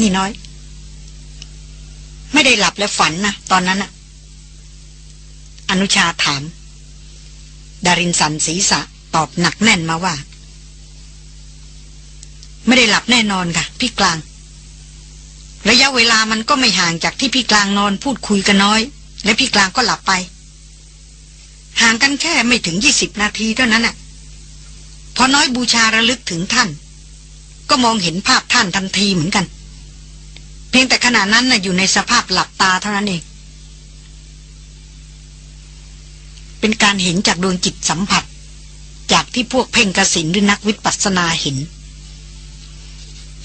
นี่น้อย ไม่ได้หลับและฝันนะตอนนั้นอะอนุชาถาม ดารินสันศีษะตอบหนักแน่นมาว่า ไม่ได้หลับแน่นอนค่ะ พี่กลาง ระยะเวลามันก็ไม่ห่างจากที่พี่กลางนอนพูดคุยกันน้อย และพี่กลางก็หลับไป ห่างกันแค่ไม่ถึงยี่สิบนาทีเท่านั้นน่ะพอน้อยบูชาระลึกถึงท่าน ก็มองเห็นภาพท่านทันทีเหมือนกัน เพียงแต่ขณะนั้นน่ะอยู่ในสภาพหลับตาเท่านั้นเอง เป็นการเห็นจากดวงจิตสัมผัส จากที่พวกเพ่งกสินหรือนักวิปัสสนาเห็น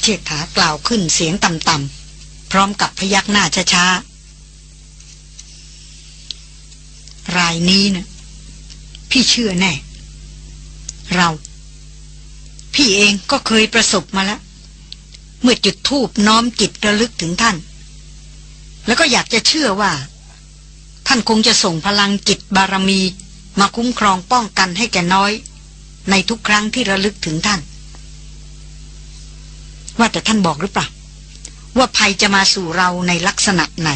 เชิดถากล่าวขึ้นเสียงต่ำๆพร้อมกับพยักหน้าช้าๆรายนี้นะพี่เชื่อแน่ เรา พี่เองก็เคยประสบมาแล้ว เมื่อจุดทูบน้อมจิตระลึกถึงท่าน แล้วก็อยากจะเชื่อว่า ท่านคงจะส่งพลังจิตบารมี มาคุ้มครองป้องกันให้แก่น้อย ในทุกครั้งที่ระลึกถึงท่าน ว่าแต่ท่านบอกหรือเปล่า ว่าภัยจะมาสู่เราในลักษณะไหน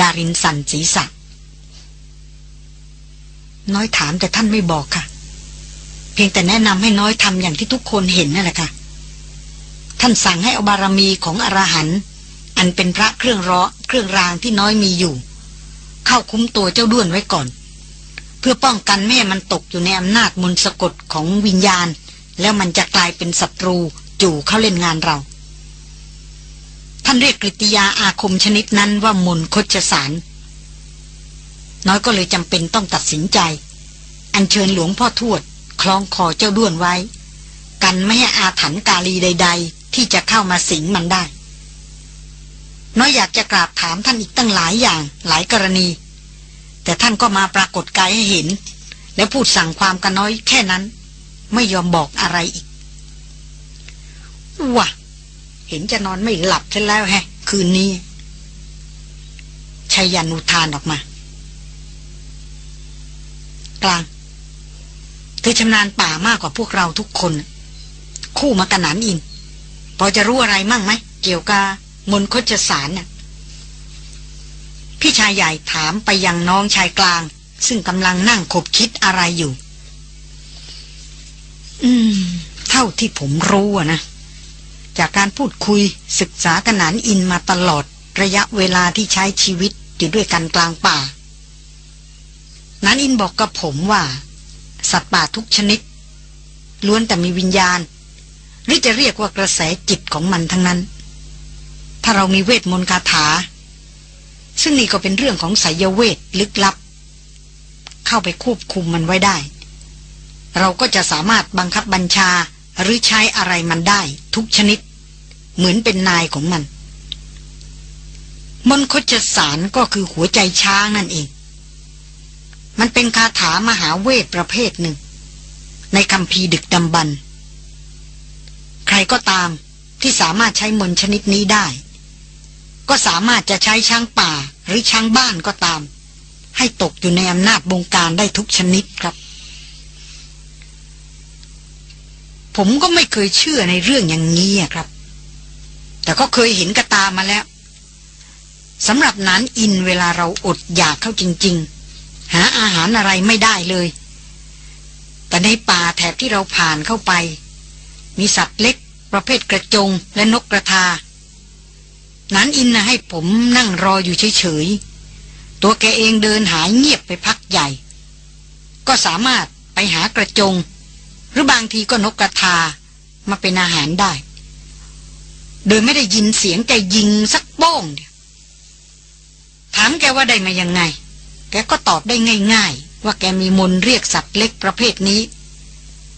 ดารินสันศีสักน้อยถามแต่ท่านไม่บอกค่ะ เพียงแต่แนะนำให้น้อยทำอย่างที่ทุกคนเห็นนั่นแหละค่ะ ท่านสั่งให้เอาบารมีของอรหันต์อันเป็นพระเครื่องร้อเครื่องรางที่น้อยมีอยู่ เข้าคุ้มตัวเจ้าด้วนไว้ก่อน เพื่อป้องกันแม่มันตกอยู่ในอำนาจมนต์สะกดของวิญญาณ แล้วมันจะกลายเป็นศัตรูจู่เข้าเล่นงานเรา ท่านเรียกกริยาอาคมชนิดนั้นว่ามนคชสาร น้อยก็เลยจำเป็นต้องตัดสินใจ อัญเชิญหลวงพ่อทวด คล้องคอเจ้าด้วนไว้ กันไม่ให้อาถรรพ์กาลีใดๆ ที่จะเข้ามาสิงมันได้ น้อยอยากจะกราบถามท่านอีกตั้งหลายอย่างหลายกรณี แต่ท่านก็มาปรากฏกายให้เห็น แล้วพูดสั่งความกันน้อยแค่นั้น ไม่ยอมบอกอะไรอีกว่ะเห็นจะนอนไม่หลับซะแล้วแฮะ คืนนี้ชายันุทานออกมา กลาง เธอชำนาญป่ามากกว่าพวกเราทุกคน คู่มากันหนานอิน พอจะรู้อะไรมั่งไหมเกี่ยวกับมนคชสารน่ะพี่ชายใหญ่ถามไปยังน้องชายกลาง ซึ่งกำลังนั่งขบคิดอะไรอยู่ อืม เท่าที่ผมรู้อะนะ จากการพูดคุยศึกษากันนานอินมาตลอดระยะเวลาที่ใช้ชีวิตอยู่ด้วยกันกลางป่า นันอินบอกกับผมว่า สัตว์ป่าทุกชนิด ล้วนแต่มีวิญญาณ หรือจะเรียกว่ากระแสจิตของมันทั้งนั้น ถ้าเรามีเวทมนต์คาถา ซึ่งนี่ก็เป็นเรื่องของไสยเวทลึกลับ เข้าไปควบคุมมันไว้ได้ เราก็จะสามารถบังคับบัญชาหรือใช้อะไรมันได้ ทุกชนิด เหมือนเป็นนายของมัน มนคจสารก็คือหัวใจช้างนั่นเอง มันเป็นคาถามหาเวทประเภทหนึ่ง ในคำพีดึกดำบรรใครก็ตามที่สามารถใช้มนชนิดนี้ได้ ก็สามารถจะใช้ช้างป่าหรือช้างบ้านก็ตาม ให้ตกอยู่ในอำนาจบงการได้ทุกชนิดครับ ผมก็ไม่เคยเชื่อในเรื่องอย่างนี้ครับ แต่ก็เคยเห็นกระตามาแล้วสำหรับนั้นอินเวลาเราอดอยากเข้าจริง ๆ หาอาหารอะไรไม่ได้เลย แต่ในป่าแถบที่เราผ่านเข้าไป มีสัตว์เล็ก ประเภทกระจงและนกกระทา นั้นอินนะให้ผมนั่งรออยู่เฉยๆ ตัวแกเองเดินหายเงียบไปพักใหญ่ ก็สามารถไปหากระจง หรือบางทีก็นกกระทามาเป็นอาหารได้ โดยไม่ได้ยินเสียงแกยิงสักบ้องเดียวถามแกว่าได้มายังไง แกก็ตอบได้ง่าย ๆ ว่าแกมีมนเรียกสัตว์เล็กประเภทนี้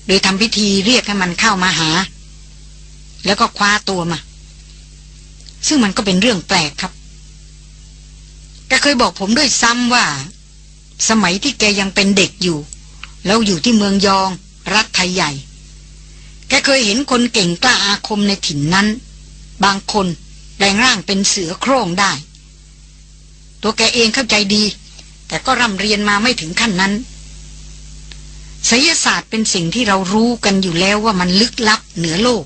โดยทำพิธีเรียกให้มันเข้ามาหา แล้วก็คว้าตัวมา ซึ่งมันก็เป็นเรื่องแปลกครับ แกเคยบอกผมด้วยซ้ำว่า สมัยที่แกยังเป็นเด็กอยู่ แล้วอยู่ที่เมืองยอง รัฐไทยใหญ่ แกเคยเห็นคนเก่งกล้าอาคมในถิ่นนั้น บางคนแปลงร่างเป็นเสือโคร่งได้ ตัวแกเองเข้าใจดี แต่ก็ร่ำเรียนมาไม่ถึงขั้นนั้นศิลศาสตร์เป็นสิ่งที่เรารู้กันอยู่แล้วว่ามันลึกลับเหนือโลก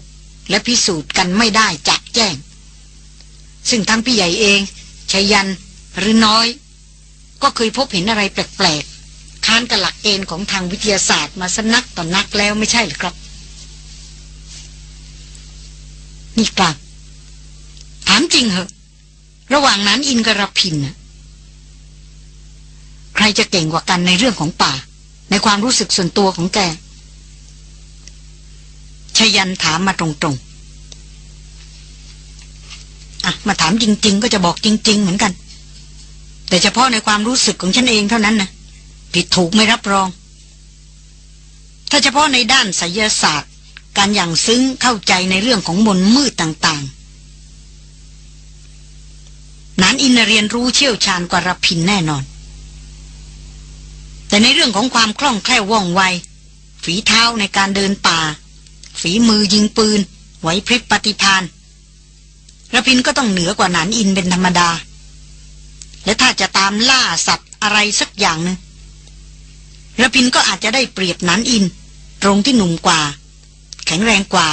และพิสูจน์กันไม่ได้จักแจ้ง ซึ่งทั้งพี่ใหญ่เองชายันหรือน้อย ก็เคยพบเห็นอะไรแปลกๆ ค้านกับหลักเกณฑ์ของทางวิทยาศาสตร์มาสนักต่อนนักแล้วไม่ใช่หรือครับ นี่กลับ ถามจริงเหอะ ระหว่างนั้นอินกับรพินน่ะใครจะเก่งกว่ากันในเรื่องของป่า ในความรู้สึกส่วนตัวของแก ชยันถามมาตรงๆอะมาถามจริง ๆ ก็จะบอกจริง ๆ เหมือนกัน แต่เฉพาะในความรู้สึกของฉันเองเท่านั้นนะผิดถูกไม่รับรอง ถ้าเฉพาะในด้านไสยศาสตร์ การอย่างซึ้งเข้าใจในเรื่องของมนมืดต่างๆนานอินเรียนรู้เชี่ยวชาญกว่ารพินแน่นอน แต่ในเรื่องของความคล่องแคล่วว่องไวฝีเท้าในการเดินป่า ฝีมือยิงปืน ไหวพริบปฏิพานระพินก็ต้องเหนือกว่านันอินเป็นธรรมดา และถ้าจะตามล่าสัตว์อะไรสักอย่างนึงระพินก็อาจจะได้เปรียบนันอิน ตรงที่หนุ่มกว่า แข็งแรงกว่า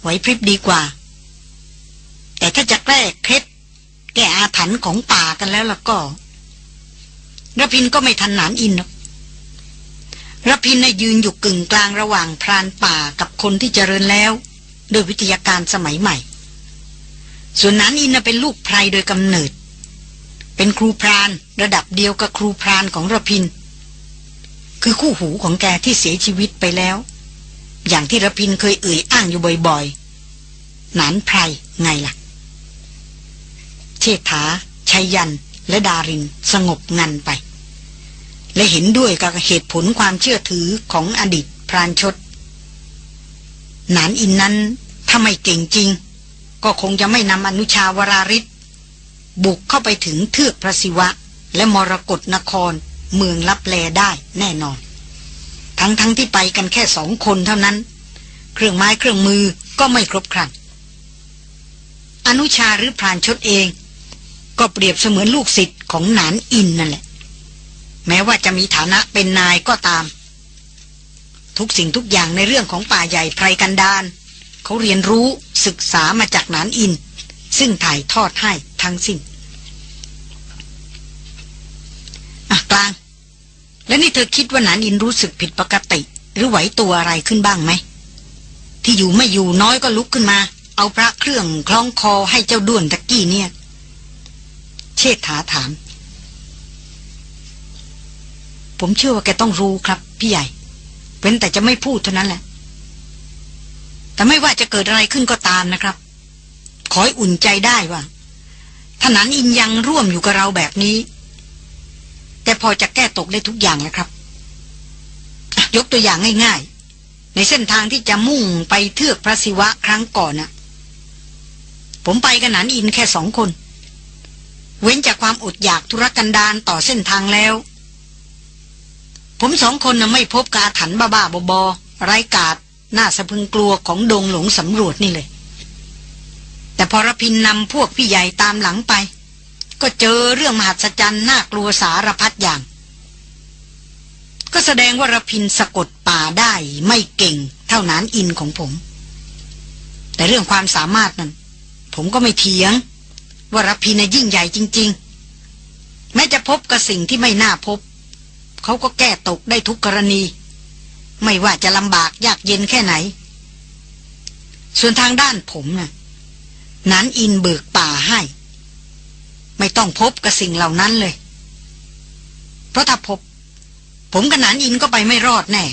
ไหวพริบดีกว่า แต่ถ้าจะแก้เคล็ดแก้อาถรรพ์ของป่ากันแล้วล่ะก็ระพินก็ไม่ทันนันอินหรอก รพินยืนอยู่กึ่งกลางระหว่างพรานป่ากับคนที่เจริญแล้ว โดยวิทยาการสมัยใหม่ ส่วนนั้นอินเป็นลูกไพรโดยกำเนิด เป็นครูพรานระดับเดียวกับครูพรานของรพิน คือคู่หูของแกที่เสียชีวิตไปแล้ว อย่างที่รพินเคยเอ่ยอ้างอยู่บ่อยๆ หนานไพรไงล่ะ เชษฐาชัยยันและดารินสงบงันไป และเห็นด้วยกับเหตุผลความเชื่อถือของอดีตพรานชดนานอินนั้นถ้าไม่เก่งจริง ก็คงจะไม่นำอนุชาวราริศบุกเข้าไปถึงเทือกพระศิวะ และมรกรนครเมืองลับแลได้แน่นอน ทั้งทั้งที่ไปกันแค่สองคนเท่านั้น เครื่องไม้เครื่องมือก็ไม่ครบครันอนุชาหรือพรานชดเอง ก็เปรียบเสมือนลูกศิษย์ของหนานอินนั่นแหละ แม้ว่าจะมีฐานะเป็นนายก็ตาม ทุกสิ่งทุกอย่างในเรื่องของป่าใหญ่ไพรกันดานเขาเรียนรู้ศึกษามาจากนานอิน ซึ่งถ่ายทอดให้ทั้งสิ้นอะกลาง แล้วนี่เธอคิดว่านานอินรู้สึกผิดปกติ หรือไหวตัวอะไรขึ้นบ้างไหม ที่อยู่ไม่อยู่น้อยก็ลุกขึ้นมา เอาพระเครื่องคล้องคอให้เจ้าด้วนตะกี้เนี่ย เชษฐาถาม ผมเชื่อว่าแกต้องรู้ครับ พี่ใหญ่เว้นแต่จะไม่พูดเท่านั้นแหละ แต่ไม่ว่าจะเกิดอะไรขึ้นก็ตามนะครับ ขอให้อุ่นใจได้ว่าถ้านันอินยังร่วมอยู่กับเราแบบนี้แต่พอจะแก้ตกได้ทุกอย่างนะครับ ยกตัวอย่างง่าย ๆ ในเส้นทางที่จะมุ่งไปเทือกพระศิวะครั้งก่อนนะผมไปกับนันอินแค่สองคน เว้นจากความอดอยากธุรกันดารต่อเส้นทางแล้ว ผมสองคนน่ะไม่พบกาถันบ้าบ้าบอไร้กาดน่าสะพึงกลัวของดงหลงสำรวจนี่เลย แต่พอรพินนำพวกพี่ใหญ่ตามหลังไป ก็เจอเรื่องมหัศจรรย์น่ากลัวสารพัดอย่าง ก็แสดงว่ารพินสะกดป่าได้ไม่เก่ง เท่านั้นอินของผม แต่เรื่องความสามารถนั้น ผมก็ไม่เถียง ว่ารพินยิ่งใหญ่จริง ๆ แม้จะพบกับสิ่งที่ไม่น่าพบ เขาก็แก้ตกได้ทุกกรณี ไม่ว่าจะลำบากยากเย็นแค่ไหน ส่วนทางด้านผมนะ่ะนั้นอินเบิกป่าให้ ไม่ต้องพบกับสิ่งเหล่านั้นเลย เพราะถ้าพบ ผมกับนันอินก็ไปไม่รอดแน่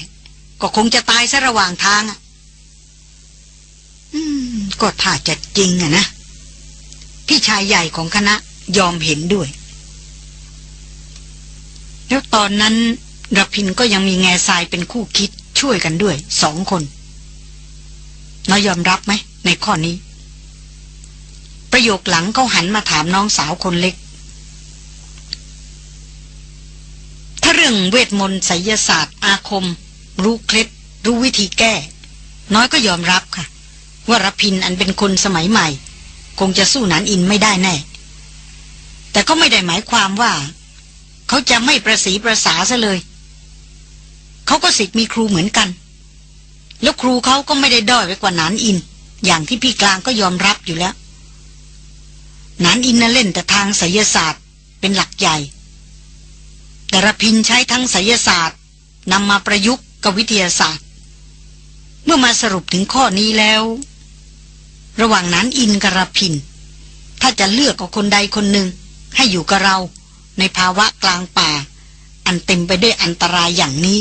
ก็คงจะตายซะระหว่างทางอะอืมก็ถ้าจะจริงอะนะ พี่ชายใหญ่ของคณะยอมเห็นด้วย แล้วตอนนั้นรพินก็ยังมีแง่ทรายเป็นคู่คิดช่วยกันด้วยสองคนน้อยยอมรับไหมในข้อนี้ ประโยคหลังเขาหันมาถามน้องสาวคนเล็ก ถ้าเรื่องเวทมนต์ไสยศาสตร์ อาคม รู้เคล็ด รู้วิธีแก้ น้อยก็ยอมรับค่ะ ว่ารพินอันเป็นคนสมัยใหม่ คงจะสู้นันอินไม่ได้แน่ แต่ก็ไม่ได้หมายความว่า เขาจะไม่ประสีประสาซะเลย เขาก็สิทธิ์มีครูเหมือนกัน แล้วครูเขาก็ไม่ได้ด้อยไปกว่านานอิน อย่างที่พี่กลางก็ยอมรับอยู่แล้วนานอินน่ะเล่นแต่ทางไสยศาสตร์เป็นหลักใหญ่ แต่ระพินใช้ทั้งไสยศาสตร์นำมาประยุกต์กับวิทยาศาสตร์ เมื่อมาสรุปถึงข้อนี้แล้ว ระหว่างนั้นอินกับระพิน ถ้าจะเลือกกับคนใดคนหนึ่งให้อยู่กับเรา ในภาวะกลางป่า อันเต็มไปด้วยอันตรายอย่างนี้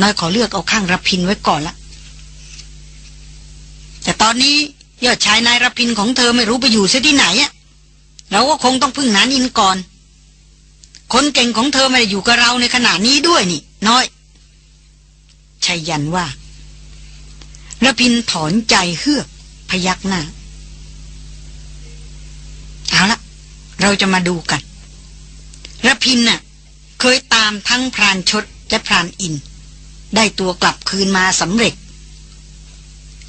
น้อยขอเลือกเอาข้างรพินไว้ก่อนละแต่ตอนนี้ยอดชายนายรพินของเธอไม่รู้ไปอยู่เสียที่ไหนอะเราก็คงต้องพึ่งนานอินก่อน คนเก่งของเธอไม่ได้อยู่กับเราในขณะนี้ด้วยนี่ น้อยชัยยันว่ารพินถอนใจเฮือกพยักหน้า เอาละเราจะมาดูกัน ระพินน่ะ เคยตามทั้งพรานชดและพรานอิน ได้ตัวกลับคืนมาสำเร็จ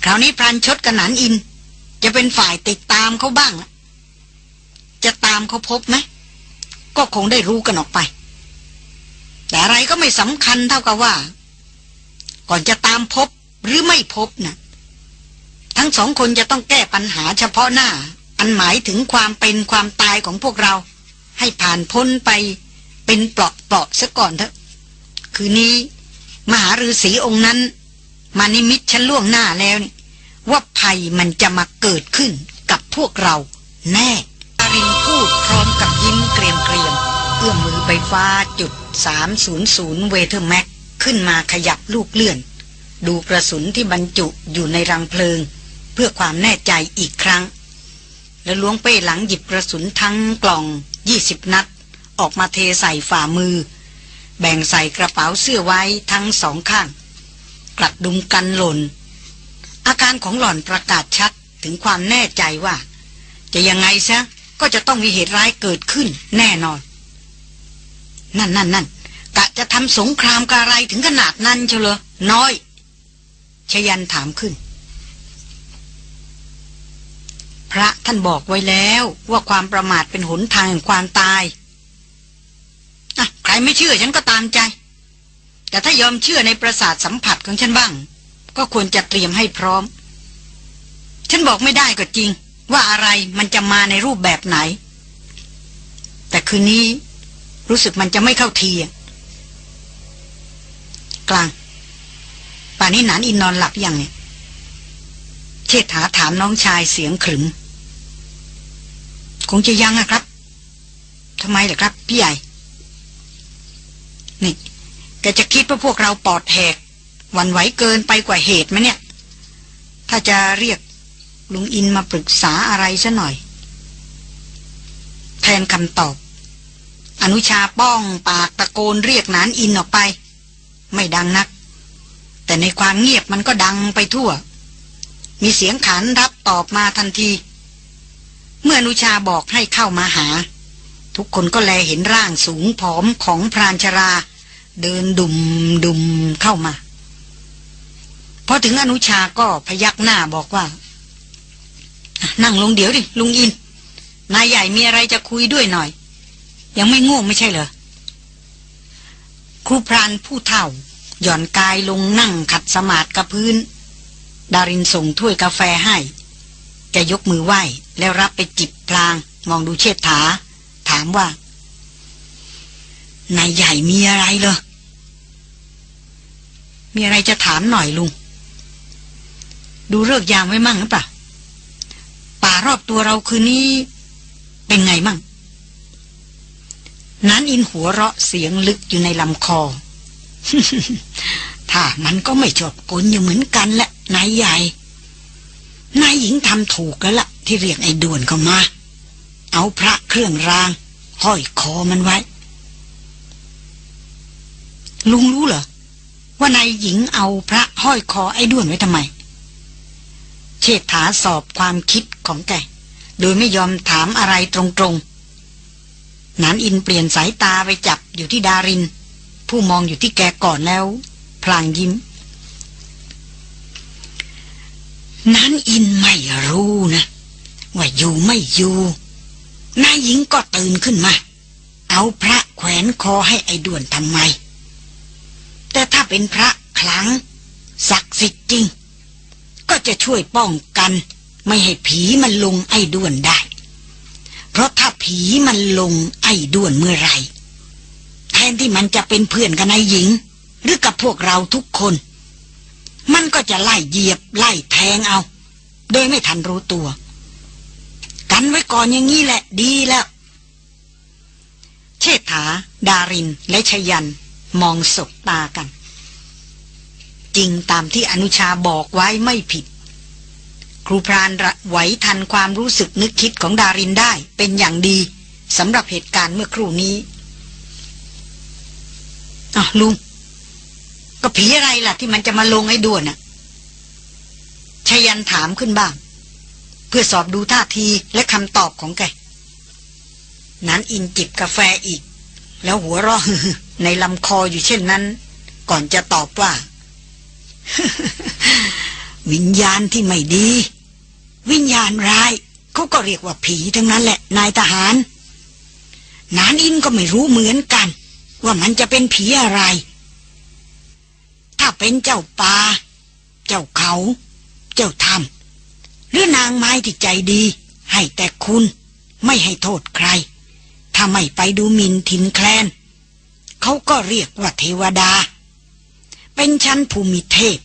คราวนี้พรานชดกับหนานอิน จะเป็นฝ่ายติดตามเขาบ้างละจะตามเขาพบไหมก็คงได้รู้กันออกไป แต่อะไรก็ไม่สำคัญเท่ากับว่า ก่อนจะตามพบหรือไม่พบนะ่ะทั้งสองคนจะต้องแก้ปัญหาเฉพาะหน้า อันหมายถึงความเป็นความตายของพวกเรา ให้ผ่านพ้นไปเป็นเปลาะเปลาะซะก่อนเถอะ คืนนี้ มหาฤาษีองค์นั้น มานิมิตฉันล่วงหน้าแล้วนี่ว่าภัยมันจะมาเกิดขึ้นกับพวกเราแน่อารินพูดพร้อมกับยิ้มเกรียมเกรียมเอื้อมมือไปฟ้าจุด 300 เวเทอร์แม็กขึ้นมาขยับลูกเลื่อน ดูกระสุนที่บรรจุอยู่ในรังเพลิง เพื่อความแน่ใจอีกครั้ง แล้วล้วงเป้หลังหยิบกระสุนทั้งกล่อง 20นัด ออกมาเทใส่ฝ่ามือ แบ่งใส่กระเป๋าเสื้อไว้ทั้งสองข้าง กลัดดุมกันหล่น อาการของหล่อนประกาศชัดถึงความแน่ใจว่า จะยังไงซะก็จะต้องมีเหตุร้ายเกิดขึ้นแน่นอน นั่นนั่นนั่นกะจะทำสงครามกับอะไรถึงขนาดนั้นเชียวเหรอน้อยชยันถามขึ้น พ ระท่านบอกไว้แล้วว่าความประมาทเป็นหนทางแห่งความตายอะใครไม่เชื่อฉันก็ตามใจ แต่ถ้ายอมเชื่อในประสาทสัมผัสของฉันบ้าง ก็ควรจะเตรียมให้พร้อม ฉันบอกไม่ได้ก็จริง ว่าอะไรมันจะมาในรูปแบบไหน แต่คืนนี้รู้สึกมันจะไม่เข้าทีกลาง ป่านนี้หนานอินนอนหลับยังเนี่ยเชษฐาถามน้องชายเสียงขรึม คงจะยังอะครับทำไมล่ะครับ พี่ใหญ่ นี่แกจะคิดว่าพวกเราปอดแหกวันไหวเกินไปกว่าเหตุไหมเนี่ย ถ้าจะเรียกลุงอินมาปรึกษาอะไรซะหน่อย แทนคำตอบ อนุชาป้องปากตะโกนเรียกนานอินออกไป ไม่ดังนัก แต่ในความเงียบมันก็ดังไปทั่ว มีเสียงขานรับตอบมาทันที เมื่ออนุชาบอกให้เข้ามาหา ทุกคนก็แลเห็นร่างสูงผอมของพรานชรา เดินดุมดุมเข้ามาพอถึงอนุชาก็พยักหน้าบอกว่า นั่งลงเดี๋ยวดิลุงอิน นายใหญ่มีอะไรจะคุยด้วยหน่อย ยังไม่ง่วงไม่ใช่เหรอครูพรานผู้เฒ่า หย่อนกายลงนั่งขัดสมาธิกับพื้น ดารินส่งถ้วยกาแฟให้ แกยกมือไหว้ แล้วรับไปจิบพลาง มองดูเชิดถาถามว่านายใหญ่มีอะไรเหรอ มีอะไรจะถามหน่อยลุง ดูเลิกยามไว้มั่งหรือเปล่า ป่ารอบตัวเราคืนนี้ เป็นไงมั่ง นั้นอินหัวเราะเสียงลึกอยู่ในลำคอ ถ้ามันก็ไม่ชอบกลอยู่เหมือนกันแหละนายใหญ่ นายหญิงทำถูกแล้วละ่ะ ที่เรียกไอ้ด่วนเข้ามา เอาพระเครื่องราง ห้อยคอมันไว้ ลุงรู้เหรอ ว่านายหญิงเอาพระห้อยคอไอ้ด่วนไว้ทำไม เชษฐาสอบความคิดของแก โดยไม่ยอมถามอะไรตรงๆนันอินเปลี่ยนสายตาไปจับอยู่ที่ดาริน ผู้มองอยู่ที่แกก่อนแล้ว พลางยิ้มนั้นอินไม่รู้นะ ว่าอยู่ไม่อยู่นายหญิงก็ตื่นขึ้นมา เอาพระแขวนคอให้ไอ้ด่วนทำไม แต่ถ้าเป็นพระคลังศักดิ์สิทธิ์จริง ก็จะช่วยป้องกัน ไม่ให้ผีมันลงไอ้ด้วนได้ เพราะถ้าผีมันลงไอ้ด้วนเมื่อไรแทนที่มันจะเป็นเพื่อนกับนไอ้หญิง หรือกับพวกเราทุกคน มันก็จะไล่เหยียบไล่แทงเอา โดยไม่ทันรู้ตัว กันไว้ก่อนอย่างนี้แหละดีแล้ว เชษฐา ดาริน และชยัน มองสบตากัน จริงตามที่อนุชาบอกไว้ไม่ผิด ครูพรานไหวทันความรู้สึกนึกคิดของดารินได้เป็นอย่างดีสำหรับเหตุการณ์เมื่อครู่นี้อะลุง ก็ผีอะไรล่ะที่มันจะมาลงให้ด่วนน่ะชยันถามขึ้นบ้าง เพื่อสอบดูท่าทีและคำตอบของแกนั้นอินจิบกาแฟอีก แล้วหัวเราะในลำคออยู่เช่นนั้น ก่อนจะตอบว่า วิญญาณที่ไม่ดี วิญญาณร้ายเขาก็เรียกว่าผีทั้งนั้นแหละ นายทหาร นานอินก็ไม่รู้เหมือนกัน ว่ามันจะเป็นผีอะไร ถ้าเป็นเจ้าป่าเจ้าเขา เจ้าถ้ำ หรือนางไม้ที่ใจดี ให้แต่คุณไม่ให้โทษใคร ถ้าไม่ไปดูหมินทินแคลน เขาก็เรียกว่าเทวดา เป็นชั้นภูมิเทพ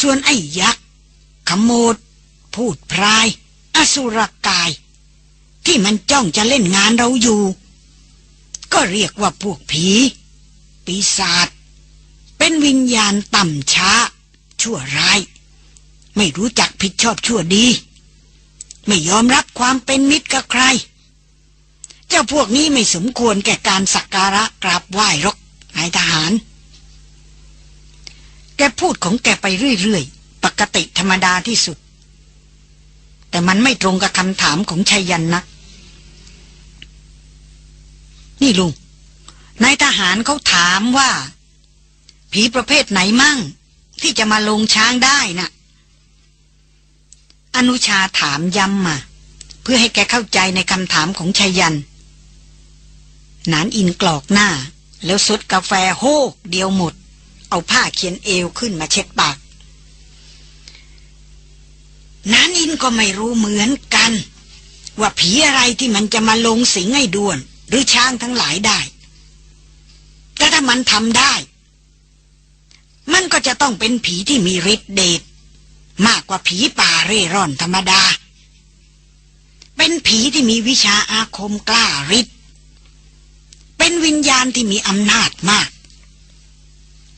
ส่วนไอ้ยักษ์ขโมดพูดพราย อสุรกาย ที่มันจ้องจะเล่นงานเราอยู่ ก็เรียกว่าพวกผี ปีศาจเป็นวิญญาณต่ำช้า ชั่วร้าย ไม่รู้จักผิดชอบชั่วดี ไม่ยอมรับความเป็นมิตรกับใคร เจ้าพวกนี้ไม่สมควรแก่การสักการะกราบไหว้หรอกนายทหาร แกพูดของแกไปเรื่อยๆ ปกติธรรมดาที่สุด แต่มันไม่ตรงกับคำถามของชัยยันนะนี่ลุงนายทหารเขาถามว่า ผีประเภทไหนมั่ง ที่จะมาลงช้างได้นะ่ะ อนุชาถามย้ำมา เพื่อให้แกเข้าใจในคำถามของชัยยัน นานอินกรอกหน้า แล้วสดกาแฟโฮกเดียวหมด เอาผ้าเขียนเอวขึ้นมาเช็ดปากนานอินก็ไม่รู้เหมือนกัน ว่าผีอะไรที่มันจะมาลงสิงให้ด่วน หรือช้างทั้งหลายได้แต่ถ้ามันทำได้ มันก็จะต้องเป็นผีที่มีฤทธิ์เดช มากกว่าผีป่าเร่ร่อนธรรมดา เป็นผีที่มีวิชาอาคมกล้าฤทธิ์เป็นวิญญาณที่มีอำนาจมาก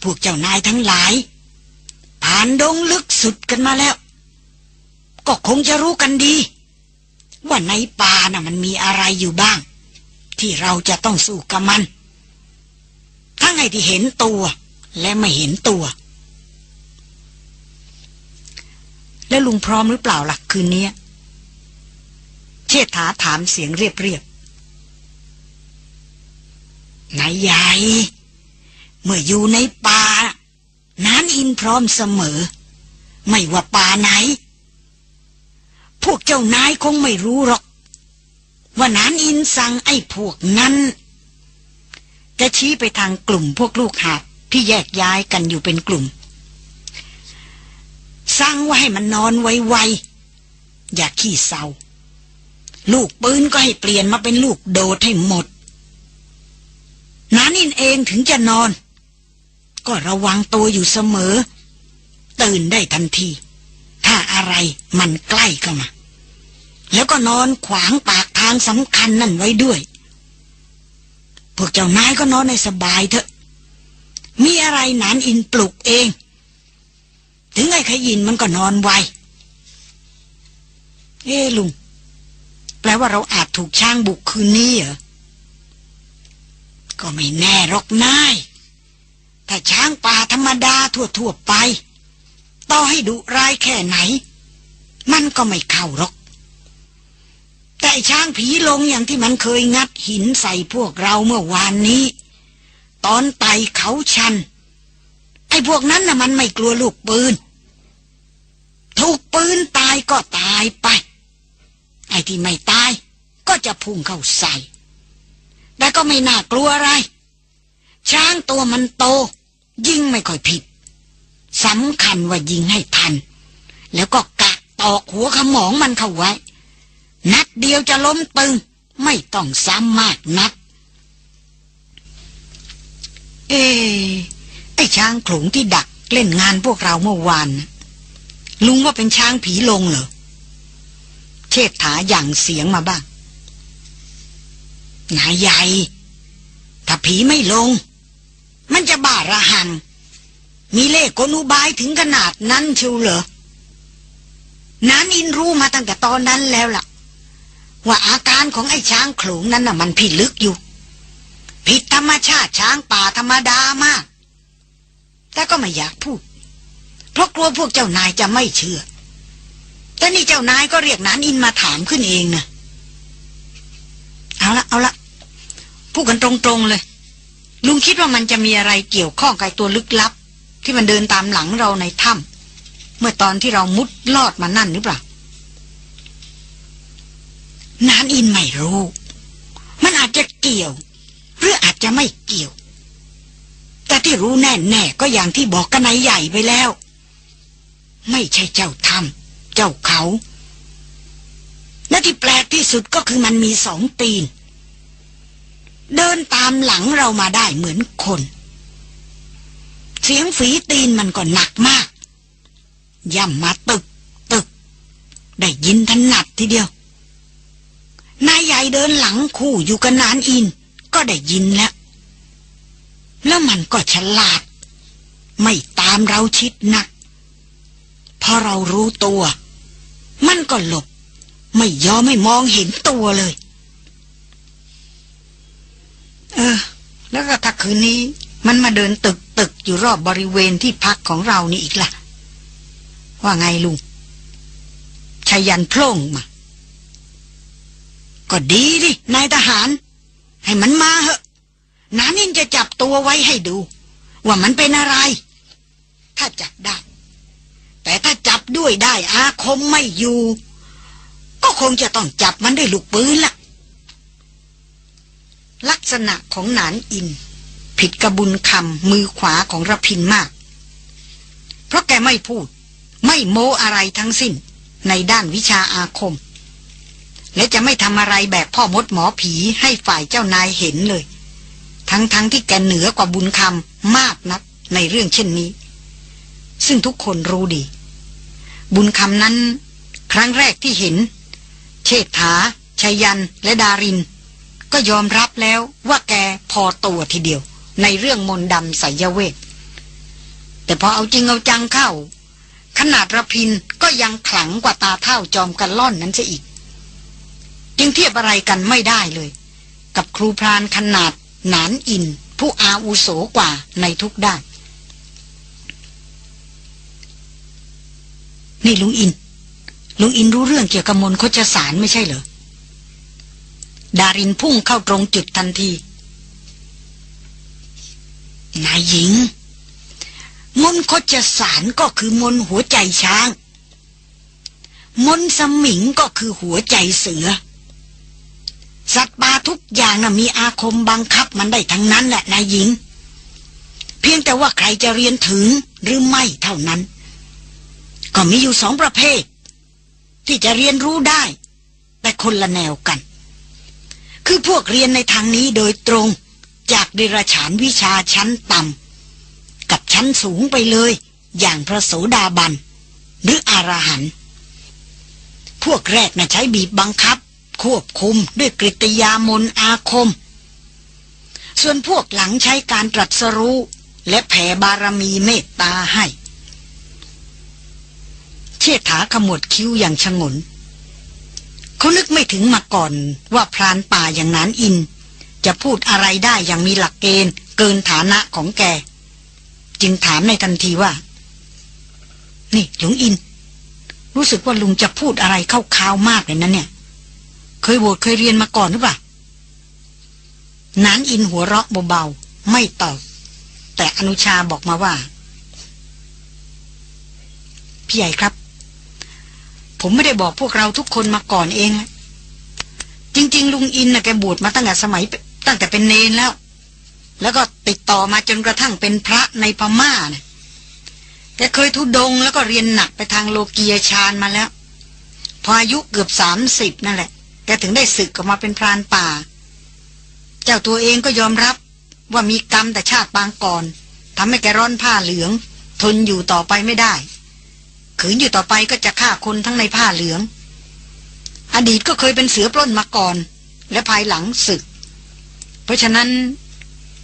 พวกเจ้านายทั้งหลาย ผ่านดงลึกสุดกันมาแล้ว ก็คงจะรู้กันดี ว่าในป่าน่ะมันมีอะไรอยู่บ้าง ที่เราจะต้องสู้กับมัน ทั้งไอ้ที่เห็นตัวและไม่เห็นตัว แล้วลุงพร้อมหรือเปล่าหล่ะคืนนี้ เชษฐาถามเสียงเรียบๆนายใหญ่ เมื่ออยู่ในป่านานอินพร้อมเสมอ ไม่ว่าป่าไหน พวกเจ้านายคงไม่รู้หรอก ว่านานอินสั่งไอ้พวกนั้น จะชี้ไปทางกลุ่มพวกลูกหาบที่แยกย้ายกันอยู่เป็นกลุ่ม สั่งว่าให้มันนอนไวๆ อย่าขี้เศร้า ลูกปืนก็ให้เปลี่ยนมาเป็นลูกโดดให้หมดนานินเองถึงจะนอน ก็ระวังตัวอยู่เสมอ ตื่นได้ทันที ถ้าอะไรมันใกล้เข้ามา แล้วก็นอนขวางปากทางสำคัญนั่นไว้ด้วย พวกเจ้านายก็นอนในสบายเถอะ มีอะไรนานอินปลุกเอง ถึงไอ้ขยินมันก็นอนไว เอ้ลุง แปลว่าเราอาจถูกช้างบุกคืนนี้เหรอ ก็ไม่แน่หรอกนาย ถ้าช้างป่าธรรมดาทั่วๆไป ต่อให้ดุร้ายแค่ไหน มันก็ไม่เข้าหรอก แต่ช้างผีลงอย่างที่มันเคยงัดหินใส่พวกเราเมื่อวานนี้ ตอนไต่เขาชันไอ้พวกนั้นน่ะมันไม่กลัวลูกปืน ถูกปืนตายก็ตายไป ไอ้ที่ไม่ตายก็จะพุ่งเข้าใส่ แต่ก็ไม่น่ากลัวอะไร ช้างตัวมันโต ยิงไม่ค่อยผิดสำคัญว่ายิงให้ทัน แล้วก็กักตอกหัวขมองมันเข้าไว้ นัดเดียวจะล้มตึง ไม่ต้องซ้ำมากนัก เอไอ้ช้างขลุงที่ดักเล่นงานพวกเราเมื่อวาน ลุงว่าเป็นช้างผีลงเหรอ เชษฐาอย่างเสียงมาบ้าง นายใหญ่ ถ้าผีไม่ลง มันจะบ้าระหังมีเลขกนุบายถึงขนาดนั้นชิวเหรอนานอินรู้มาตั้งแต่ตอนนั้นแล้วล่ะ ว่าอาการของไอ้ช้างโขลงนั้นน่ะ มันผิดลึกอยู่ ผิดธรรมชาติช้างป่าธรรมดามาก แต่ก็ไม่อยากพูด เพราะกลัวพวกเจ้านายจะไม่เชื่อ แต่นี่เจ้านายก็เรียกนานอินมาถามขึ้นเองนะเอาละเอาละพูดกันตรงๆเลย ลุงคิดว่ามันจะมีอะไรเกี่ยวข้องกับตัวลึกลับ ที่มันเดินตามหลังเราในถ้ำเมื่อตอนที่เรามุดลอดมานั่นหรือเปล่านานอินไม่รู้ มันอาจจะเกี่ยว หรืออาจจะไม่เกี่ยว แต่ที่รู้แน่ๆก็อย่างที่บอกกันนายใหญ่ไปแล้ว ไม่ใช่เจ้าถ้ำเจ้าเขาและที่แปลกที่สุดก็คือมันมีสองตีน เดินตามหลังเรามาได้เหมือนคน เสียงฝีตีนมันก็หนักมาก ย่ำมาตึกตึก ได้ยินถนัดทีเดียวนายใหญ่เดินหลังคู่อยู่กันนานอิน ก็ได้ยินแล้ว แล้วมันก็ฉลาด ไม่ตามเราชิดนัก อเรารู้ตัว มันก็หลบ ไม่ยอมไม่มองเห็นตัวเลย เออ แล้วก็ถ้าคืนนี้ มันมาเดินตึกตึกอยู่รอบบริเวณที่พักของเรานี่อีกล่ะ ว่าไงลุงชายันโพล่งมา ก็ดีดินายทหาร ให้มันมาเหอะนานินจะจับตัวไว้ให้ดู ว่ามันเป็นอะไร ถ้าจับได้ แต่ถ้าจับด้วยได้อาคมไม่อยู่ ก็คงจะต้องจับมันด้วยลูกปืนละลักษณะของหนานอิน ผิดกระบุญคำมือขวาของระพินมาก เพราะแกไม่พูด ไม่โมอะไรทั้งสิ้น ในด้านวิชาอาคม และจะไม่ทำอะไรแบบพ่อมดหมอผีให้ฝ่ายเจ้านายเห็นเลย ทั้งๆทที่แกเหนือกว่าบุญคำมากนักในเรื่องเช่นนี้ ซึ่งทุกคนรู้ดี บุญคำนั้น ครั้งแรกที่เห็น เชษฐาชายันและดาริน ก็ยอมรับแล้วว่าแกพอตัวทีเดียว ในเรื่องมนดำสายเวท แต่พอเอาจริงเอาจังเข้า ขนาดระพินก็ยังขลังกว่าตาเท่าจอมกันล่อนนั้นซะอีก จึงเทียบอะไรกันไม่ได้เลย กับครูพรานขนาดหนานอิน ผู้อาวุโสกว่าในทุกด้าน นี่ลุงอิน ลุงอินรู้เรื่องเกี่ยวกับมนโคจสารไม่ใช่เหรอ ดารินพุ่งเข้าตรงจุดทันที นายหญิง มนโคจสารก็คือมนหัวใจช้าง มนสมิงก็คือหัวใจเสือ สัตว์ป่าทุกอย่างนะ่ะมีอาคมบังคับมันได้ทั้งนั้นแหละนายหญิง เพียงแต่ว่าใครจะเรียนถึงหรือไม่เท่านั้น ก็มีอยู่สองประเภท ที่จะเรียนรู้ได้ แต่คนละแนวกัน คือพวกเรียนในทางนี้โดยตรง จากเดรัจฉานวิชาชั้นต่ำกับชั้นสูงไปเลย อย่างพระโสดาบัน หรืออรหันต์พวกแรกนะ่ะใช้บีบบังคับ ควบคุมด้วยกริตยามนอาคม ส่วนพวกหลังใช้การตรัสรู้และแผ่บารมีเมตตาให้ เชษฐาขมวดคิ้วอย่างชงน เขานึกไม่ถึงมาก่อนว่าพรานป่าอย่างนั้นอิน จะพูดอะไรได้อย่างมีหลักเกณฑ์ เกินฐานะของแก จึงถามในทันทีว่า นี่หลวงอิน รู้สึกว่าลุงจะพูดอะไรเข้าคาวมากเลยนะเนี่ย เคยโหวตเคยเรียนมาก่อนหรือเปล่านานอินหัวเราะเบาๆไม่ตอบ แต่อนุชาบอกมาว่าพี่ใหญ่ครับ ผมไม่ได้บอกพวกเราทุกคนมาก่อนเอง จริง ๆ ลุงอินนะแกบวชมาตั้งแต่สมัย ตั้งแต่เป็นเนนแล้ว แล้วก็ติดต่อมาจนกระทั่งเป็นพระในพม่านะแกเคยทุดงแล้วก็เรียนหนักไปทางโลกียชาญมาแล้ว พออายุเกือบสามสิบนั่นแหละ แกถึงได้ศึกออกมาเป็นพรานป่า เจ้าตัวเองก็ยอมรับว่ามีกรรมแต่ชาติปางก่อนทำให้แกร้อนผ้าเหลือง ทนอยู่ต่อไปไม่ได้ ขืนอยู่ต่อไปก็จะฆ่าคนทั้งในผ้าเหลือง อดีตก็เคยเป็นเสือปล้นมาก่อน และภายหลังศึก เพราะฉะนั้น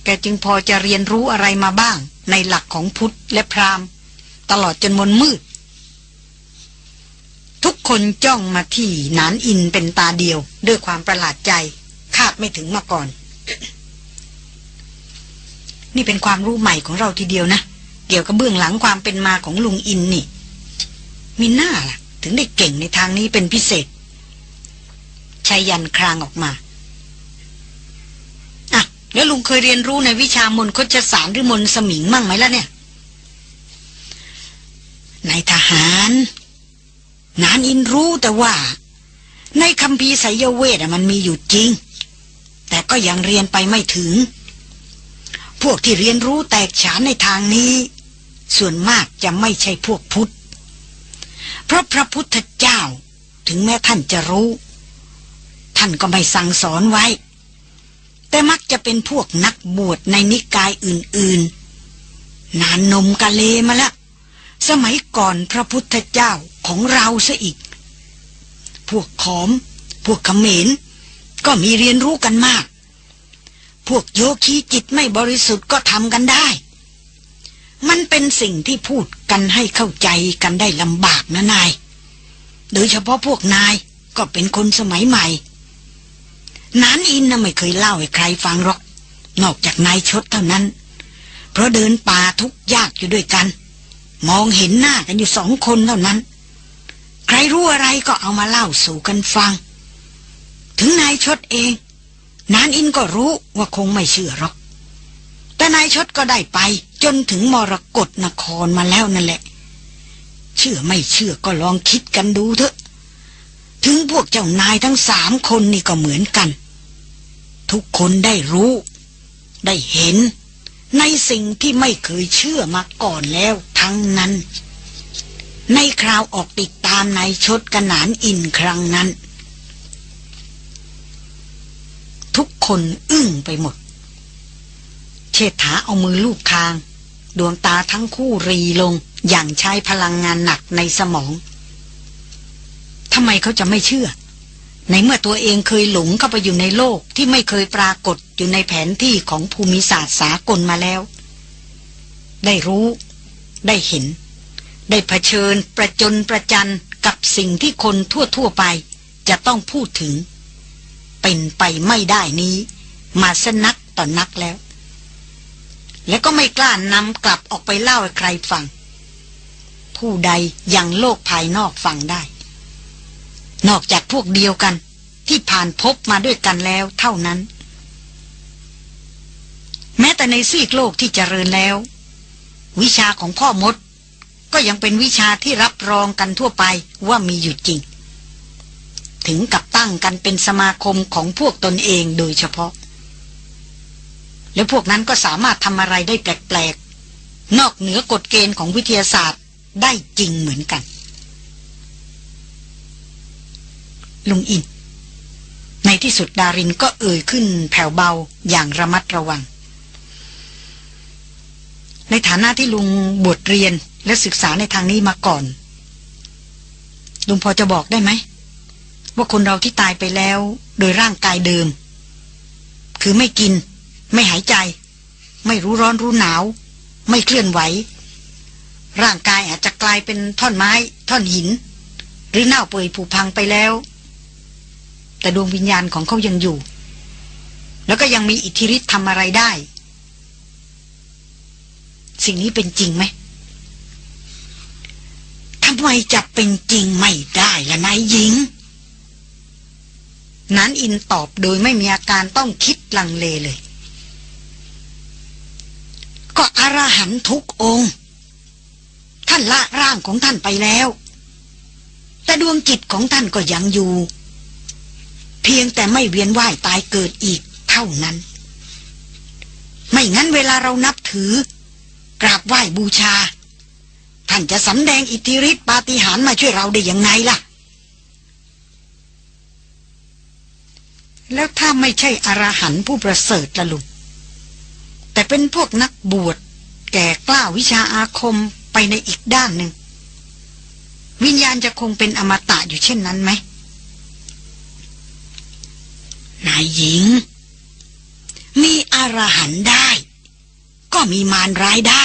แกจึงพอจะเรียนรู้อะไรมาบ้าง ในหลักของพุทธและพราหมณ์ ตลอดจนมนมืด ทุกคนจ้องมาที่นานอินเป็นตาเดียว ด้วยความประหลาดใจ คาดไม่ถึงมาก่อน นี่เป็นความรู้ใหม่ของเราทีเดียวนะ เกี่ยวกับเบื้องหลังความเป็นมาของลุงอินนี่ มีหน้าล่ะ ถึงได้เก่งในทางนี้เป็นพิเศษชายันครางออกมาอะแล้วลุงเคยเรียนรู้ในวิชามนคชสารหรือมนสมิงมั่งไหมล่ะเนี่ยในทหาร นานอินรู้แต่ว่า ในคำพีไสยเวทมันมีอยู่จริง แต่ก็ยังเรียนไปไม่ถึง พวกที่เรียนรู้แตกฉานในทางนี้ ส่วนมากจะไม่ใช่พวกพุทธ เพราะพระพุทธเจ้าถึงแม้ท่านจะรู้ ท่านก็ไม่สั่งสอนไว้ แต่มักจะเป็นพวกนักบวชในนิกายอื่นๆ นานนมกะเลมาแล้วสมัยก่อนพระพุทธเจ้าของเราซะอีก พวกขอม พวกขเขมรก็มีเรียนรู้กันมาก พวกโยคีจิตไม่บริสุทธิ์ก็ทำกันได้ มันเป็นสิ่งที่พูดกันให้เข้าใจกันได้ลำบากนะนาย โดยเฉพาะพวกนายก็เป็นคนสมัยใหม่ นานอินน่ะไม่เคยเล่าให้ใครฟังหรอก นอกจากนายชดเท่านั้น เพราะเดินป่าทุกยากอยู่ด้วยกัน มองเห็นหน้ากันอยู่สองคนเท่านั้น ใครรู้อะไรก็เอามาเล่าสู่กันฟัง ถึงนายชดเอง นานอินก็รู้ว่าคงไม่เชื่อหรอก แต่นายชดก็ได้ไป จนถึงมรกรนครมาแล้วนั่นแหละ เชื่อไม่เชื่อก็ลองคิดกันดูเถอะ ถึงพวกเจ้านายทั้งสามคนนี่ก็เหมือนกัน ทุกคนได้รู้ ได้เห็น ในสิ่งที่ไม่เคยเชื่อมาก่อนแล้วทั้งนั้น ในคราวออกติดตามในชดกระนานอินครั้งนั้น ทุกคนอึ้งไปหมดเชษฐาเอามือลูบคาง ดวงตาทั้งคู่รีลงอย่างใช้พลังงานหนักในสมองทำไมเขาจะไม่เชื่อ ในเมื่อตัวเองเคยหลงเข้าไปอยู่ในโลกที่ไม่เคยปรากฏอยู่ในแผนที่ของภูมิศาสตร์สากลมาแล้ว ได้รู้ ได้เห็น ได้เผชิญ ประจนประจันกับสิ่งที่คนทั่วๆไป จะต้องพูดถึง เป็นไปไม่ได้นี้ มาสนักต่อนนักแล้ว และก็ไม่กล้านำกลับออกไปเล่าให้ใครฟัง ผู้ใดยังโลกภายนอกฟังได้ นอกจากพวกเดียวกันที่ผ่านพบมาด้วยกันแล้วเท่านั้น แม้แต่ในซีกโลกที่เจริญแล้ว วิชาของพ่อมด ก็ยังเป็นวิชาที่รับรองกันทั่วไปว่ามีอยู่จริง ถึงกับตั้งกันเป็นสมาคมของพวกตนเองโดยเฉพาะ แล้วพวกนั้นก็สามารถทำอะไรได้แปลกๆ นอกเหนือกฎเกณฑ์ของวิทยาศาสตร์ได้จริงเหมือนกัน ลุงอิน ในที่สุดดารินก็เอ่ยขึ้นแผ่วเบาอย่างระมัดระวัง ในฐานะที่ลุงบวชเรียนและศึกษาในทางนี้มาก่อน ลุงพอจะบอกได้ไหม ว่าคนเราที่ตายไปแล้ว โดยร่างกายเดิม คือไม่กิน ไม่หายใจ ไม่รู้ร้อนรู้หนาว ไม่เคลื่อนไหว ร่างกายอาจจะกลายเป็นท่อนไม้ ท่อนหิน หรือเน่าเปื่อยผุพังไปแล้ว แต่ดวงวิญญาณของเขายังอยู่ แล้วก็ยังมีอิทธิฤทธิ์ทำอะไรได้ สิ่งนี้เป็นจริงไหมทำไมจะเป็นจริงไม่ได้ละนายหญิงนั้นอินตอบโดยไม่มีอาการต้องคิดลังเลเลย ก็อรหันทุกองค์ ท่านละร่างของท่านไปแล้ว แต่ดวงจิตของท่านก็ยังอยู่ เพียงแต่ไม่เวียนว่ายตายเกิดอีกเท่านั้น ไม่งั้นเวลาเรานับถือ กราบไหว้บูชา ท่านจะสำแดงอิทธิฤทธิปาฏิหาริย์มาช่วยเราได้ยังไงล่ะแล้วถ้าไม่ใช่อรหันต์ผู้ประเสริฐละลุง แต่เป็นพวกนักบวชแก่กล้าวิชาอาคมไปในอีกด้านหนึ่ง วิญญาณจะคงเป็นอมตะอยู่เช่นนั้นไหมนายหญิง มีอรหันได้ ก็มีมารร้ายได้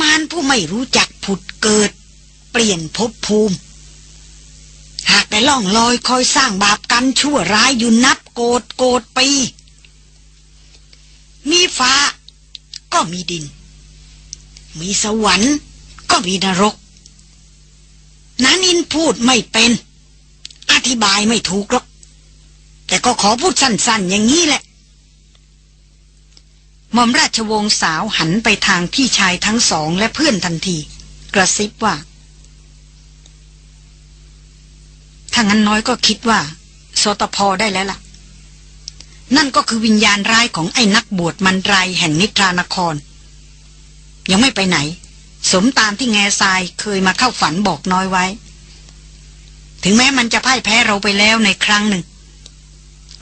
มารผู้ไม่รู้จักผุดเกิด เปลี่ยนภพภูมิ หากแต่ล่องลอยคอยสร้างบาปกรรมชั่วร้ายอยู่นับโกดโกดปี มีฟ้า ก็มีดิน มีสวรรค์ ก็มีนรกนานินพูดไม่เป็น อธิบายไม่ถูกหรอกแต่ก็ขอพูดสั้นๆ อย่างนี้แหละหม่อมราชวงศ์สาวหันไปทางพี่ชายทั้งสองและเพื่อนทันที กระซิบว่าถ้างั้นน้อยก็คิดว่าสตพอได้แล้วล่ะ นั่นก็คือวิญญาณร้ายของไอ้นักบวชมันไรแห่งนิทรานคร ยังไม่ไปไหน สมตามที่แง่ทรายเคยมาเข้าฝันบอกน้อยไว้ ถึงแม้มันจะพ่ายแพ้เราไปแล้วในครั้งหนึ่ง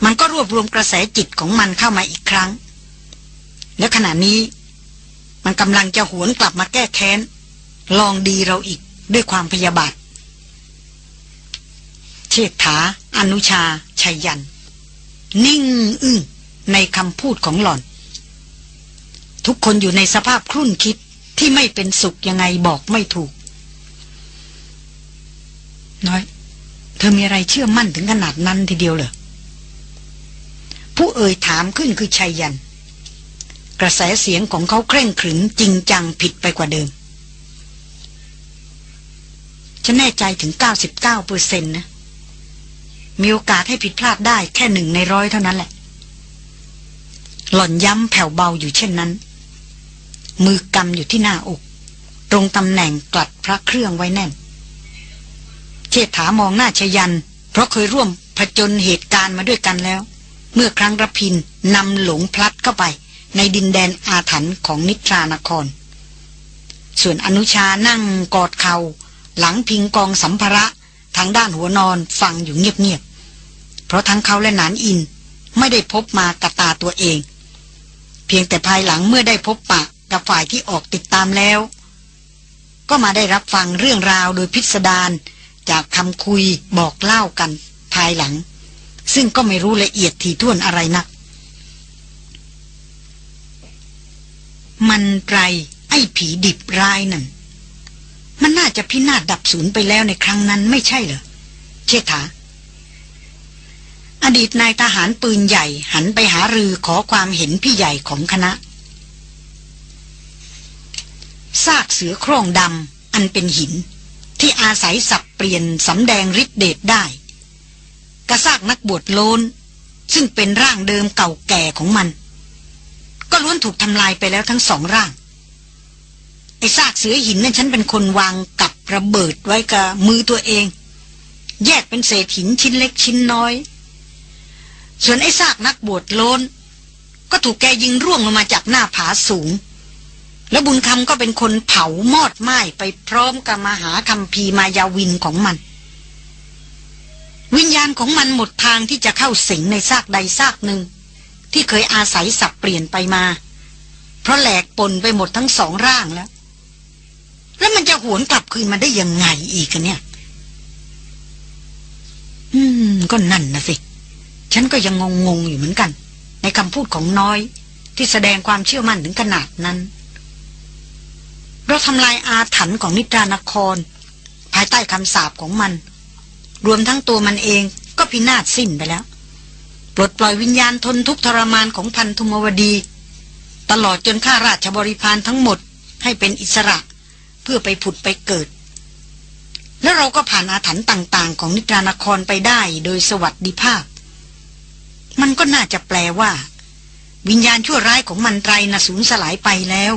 มันก็รวบรวมกระแสจิตของมันเข้ามาอีกครั้ง และขณะนี้ มันกำลังจะหวนกลับมาแก้แค้น ลองดีเราอีกด้วยความพยาบาทเชษฐา อนุชา ชัยยัน นิ่งอึ้งในคำพูดของหล่อน ทุกคนอยู่ในสภาพครุ่นคิดที่ไม่เป็นสุขยังไงบอกไม่ถูก น้อย เธอมีอะไรเชื่อมั่นถึงขนาดนั้นทีเดียวเหรอผู้เอ่ยถามขึ้นคือชัยยัน กระแสเสียงของเขาเคร่งขรึมจริงจังผิดไปกว่าเดิม ฉันแน่ใจถึง 99เปอร์เซ็นต์นะ มีโอกาสให้ผิดพลาดได้แค่หนึ่งในร้อยเท่านั้นแหละ หล่อนย้ำแผ่วเบาอยู่เช่นนั้น มือกำอยู่ที่หน้าอก ตรงตำแหน่งกลัดพระเครื่องไว้แน่น เชษฐามองหน้าชยัน เพราะเคยร่วมผจญเหตุการณ์มาด้วยกันแล้ว เมื่อครั้งรพินนำหลงพลัดเข้าไป ในดินแดนอาถรรพ์ของนิทรานคร ส่วนอนุชานั่งกอดเขา่าหลังพิงกองสัมภาระทางด้านหัวนอนฟังอยู่เงียบๆ เพราะทั้งเขาและนานอินไม่ได้พบมากับตาตัวเอง เพียงแต่ภายหลังเมื่อได้พบปะกับฝ่ายที่ออกติดตามแล้ว ก็มาได้รับฟังเรื่องราวโดยพิสดารจากคำคุยบอกเล่ากัน ภายหลัง ซึ่งก็ไม่รู้ละเอียดถี่ถ้วนอะไรนัก มันไรไอ้ผีดิบร้ายนั่น มันน่าจะพินาศดับสูญไปแล้วในครั้งนั้นไม่ใช่เหรอเชษฐา อดีตนายทหารปืนใหญ่หันไปหารือขอความเห็นพี่ใหญ่ของคณะซากเสือโคร่งดำอันเป็นหิน ที่อาศัยสับเปลี่ยนสำแดงฤทธิเดชได้ กระซากนักบวชโลน ซึ่งเป็นร่างเดิมเก่าแก่ของมัน ก็ล้วนถูกทำลายไปแล้วทั้งสองร่าง ไอ้ซากเสือหินนั่นฉันเป็นคนวางกับระเบิดไว้กับมือตัวเอง แยกเป็นเศษหินชิ้นเล็กชิ้นน้อย ส่วนไอ้ซากนักบวชโลน ก็ถูกแกยิงร่วงลงมาจากหน้าผาสูง แล้วบุญคำก็เป็นคนเผามอดไหม้ไปพร้อมกับมหาคัมภีมายาวินของมัน วิญญาณของมันหมดทางที่จะเข้าสิงในซากใดซากหนึ่ง ที่เคยอาศัยสับเปลี่ยนไปมา เพราะแหลกปนไปหมดทั้งสองร่างแล้ว แล้วมันจะหวนกลับคืนมาได้ยังไงอีกกันเนี่ย อืม ก็นั่นนะสิ ฉันก็ยังงงงอยู่เหมือนกัน ในคำพูดของน้อย ที่แสดงความเชื่อมั่นถึงขนาดนั้น เราทำลายอาถรรพ์ของนิทรานคร ภายใต้คำสาปของมัน รวมทั้งตัวมันเองก็พินาศสิ้นไปแล้ว ปลดปล่อยวิญญาณทนทุกทรมานของพันธุมวดี ตลอดจนข้าราชบริพารทั้งหมดให้เป็นอิสระเพื่อไปผุดไปเกิด แล้วเราก็ผ่านอาถรรพ์ต่าง ๆ ของนิทรานครไปได้โดยสวัสดิภาพ มันก็น่าจะแปลว่า วิญญาณชั่วร้ายของมันไตรนะสูญสลายไปแล้ว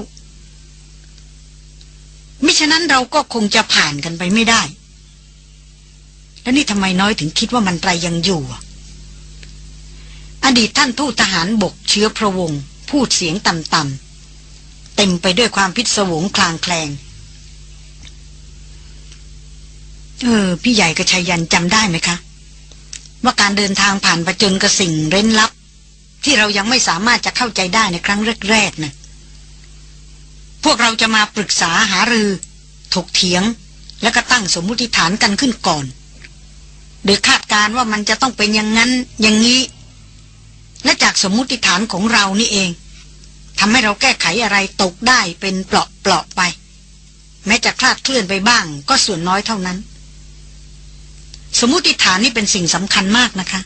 มิฉะนั้นเราก็คงจะผ่านกันไปไม่ได้ แล้วนี่ทำไมน้อยถึงคิดว่ามันไตรยังอยู่ อดีตท่านทูตทหารบกเชื้อพระวงศ์พูดเสียงต่ำๆเต็มไปด้วยความพิศวงคลางแคลงเออ พี่ใหญ่กระชัยยันจำได้ไหมคะ ว่าการเดินทางผ่านประจนกับสิ่งเร้นลับ ที่เรายังไม่สามารถจะเข้าใจได้ในครั้งแรกๆนะ่ะพวกเราจะมาปรึกษาหารือ ถกเถียง แล้วก็ตั้งสมมุติฐานกันขึ้นก่อน โดยคาดการว่ามันจะต้องเป็นอย่างนั้นอย่างนี้ และจากสมมุติฐานของเรานี่เองทำให้เราแก้ไขอะไรตกได้เป็นเปลาะๆไป แม้จะคลาดเคลื่อนไปบ้างก็ส่วนน้อยเท่านั้น สมมติฐานนี่เป็นสิ่งสำคัญมากนะคะ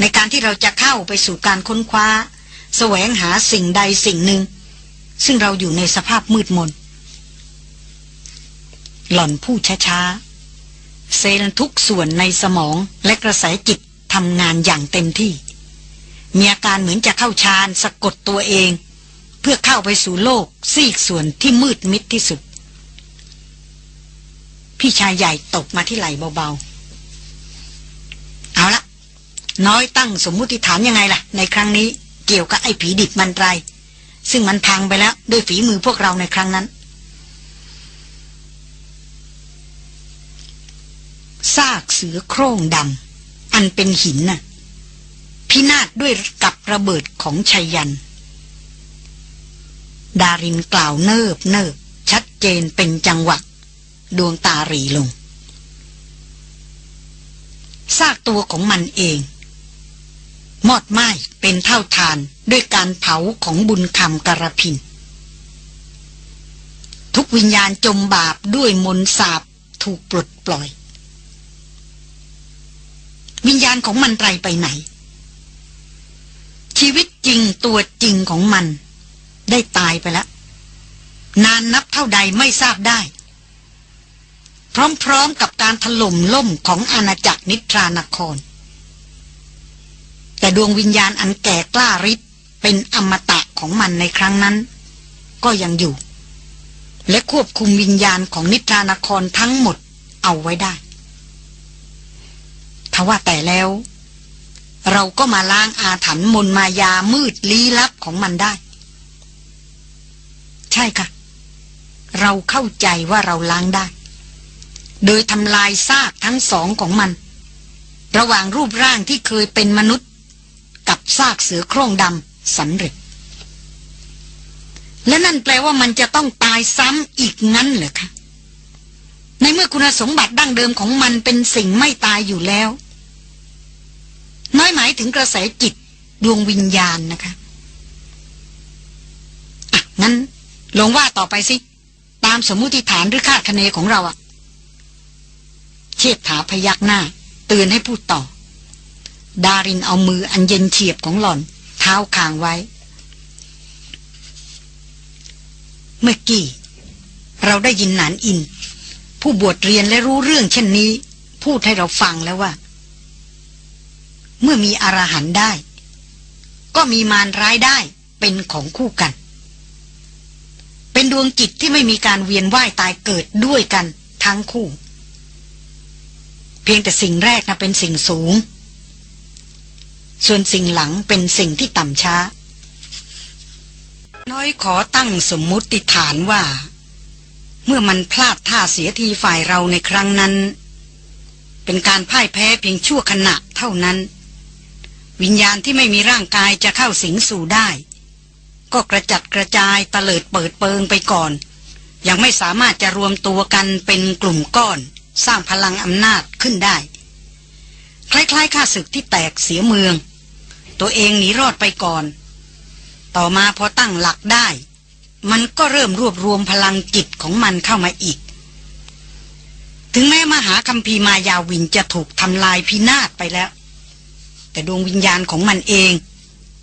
ในการที่เราจะเข้าไปสู่การค้นคว้า แสวงหาสิ่งใดสิ่งหนึ่ง ซึ่งเราอยู่ในสภาพมืดมน หล่อนพูดช้าๆ เซลล์ทุกส่วนในสมองและกระแสจิตทำงานอย่างเต็มที่ มีอาการเหมือนจะเข้าฌานสะกดตัวเอง เพื่อเข้าไปสู่โลกซีกส่วนที่มืดมิดที่สุด พี่ชายใหญ่ตกมาที่ไหล่เบาๆ น้อยตั้งสมมุติฐานยังไงล่ะ ในครั้งนี้เกี่ยวกับไอ้ผีดิบมันไร ซึ่งมันพังไปแล้วด้วยฝีมือพวกเราในครั้งนั้น ซากเสือโคร่งดำอันเป็นหินน่ะ พินาศด้วยกับระเบิดของชัยยัน ดารินกล่าวเนิบเนิบชัดเจนเป็นจังหวะดวงตาหรีลงซากตัวของมันเอง มอดไหม้เป็นเท่าทานด้วยการเผาของบุญคำกระพิน ทุกวิญญาณจมบาปด้วยมนสาบถูกปลดปล่อย วิญญาณของมันไรไปไหน ชีวิตจริงตัวจริงของมัน ได้ตายไปแล้ว นานนับเท่าใดไม่ทราบได้ พร้อมๆกับการถล่มล่มของอาณาจักรนิทรานคร แต่ดวงวิญญาณอันแก่กล้าริบเป็นอมตะของมันในครั้งนั้น ก็ยังอยู่ และควบคุมวิญญาณของนิทรานครทั้งหมดเอาไว้ได้ทว่าแต่แล้ว เราก็มาล้างอาถรรพ์มนมายามืดลี้ลับของมันได้ ใช่ค่ะ เราเข้าใจว่าเราล้างได้ โดยทำลายซากทั้งสองของมัน ระหว่างรูปร่างที่เคยเป็นมนุษย์ กับซากเสือโคร่งดำสำเร็จ และนั่นแปลว่ามันจะต้องตายซ้ำอีกงั้นเหรอคะในเมื่อคุณสมบัติดั้งเดิมของมันเป็นสิ่งไม่ตายอยู่แล้ว น้อยหมายถึงกระแสจิตดวงวิญญาณนะคะอะงั้นลงว่าต่อไปสิ ตามสมมุติฐานหรือคาดคะเนของเราอะเชิดถาพยักหน้า เตือนให้พูดต่อ ดารินเอามืออันเย็นเฉียบของหล่อน เท้าคางไว้ เมื่อกี้ เราได้ยินหนานอิน ผู้บวชเรียนและรู้เรื่องเช่นนี้ พูดให้เราฟังแล้วว่า เมื่อมีอรหันได้ ก็มีมารร้ายได้เป็นของคู่กัน เป็นดวงจิตที่ไม่มีการเวียนว่ายตายเกิดด้วยกันทั้งคู่ เพียงแต่สิ่งแรกนะเป็นสิ่งสูง ส่วนสิ่งหลังเป็นสิ่งที่ต่ำช้า น้อยขอตั้งสมมุติฐานว่า เมื่อมันพลาดท่าเสียทีฝ่ายเราในครั้งนั้น เป็นการพ่ายแพ้เพียงชั่วขณะเท่านั้น วิญญาณที่ไม่มีร่างกายจะเข้าสิงสู่ได้ ก็กระจัดกระจายตะเลิดเปิดเปิงไปก่อน ยังไม่สามารถจะรวมตัวกันเป็นกลุ่มก้อน สร้างพลังอำนาจขึ้นได้ คล้ายๆข้าศึกที่แตกเสียเมือง ตัวเองหนีรอดไปก่อน ต่อมาพอตั้งหลักได้ มันก็เริ่มรวบรวมพลังจิตของมันเข้ามาอีก ถึงแม้มหาคัมภีร์มายาวินจะถูกทำลายพินาศไปแล้ว แต่ดวงวิญญาณของมันเอง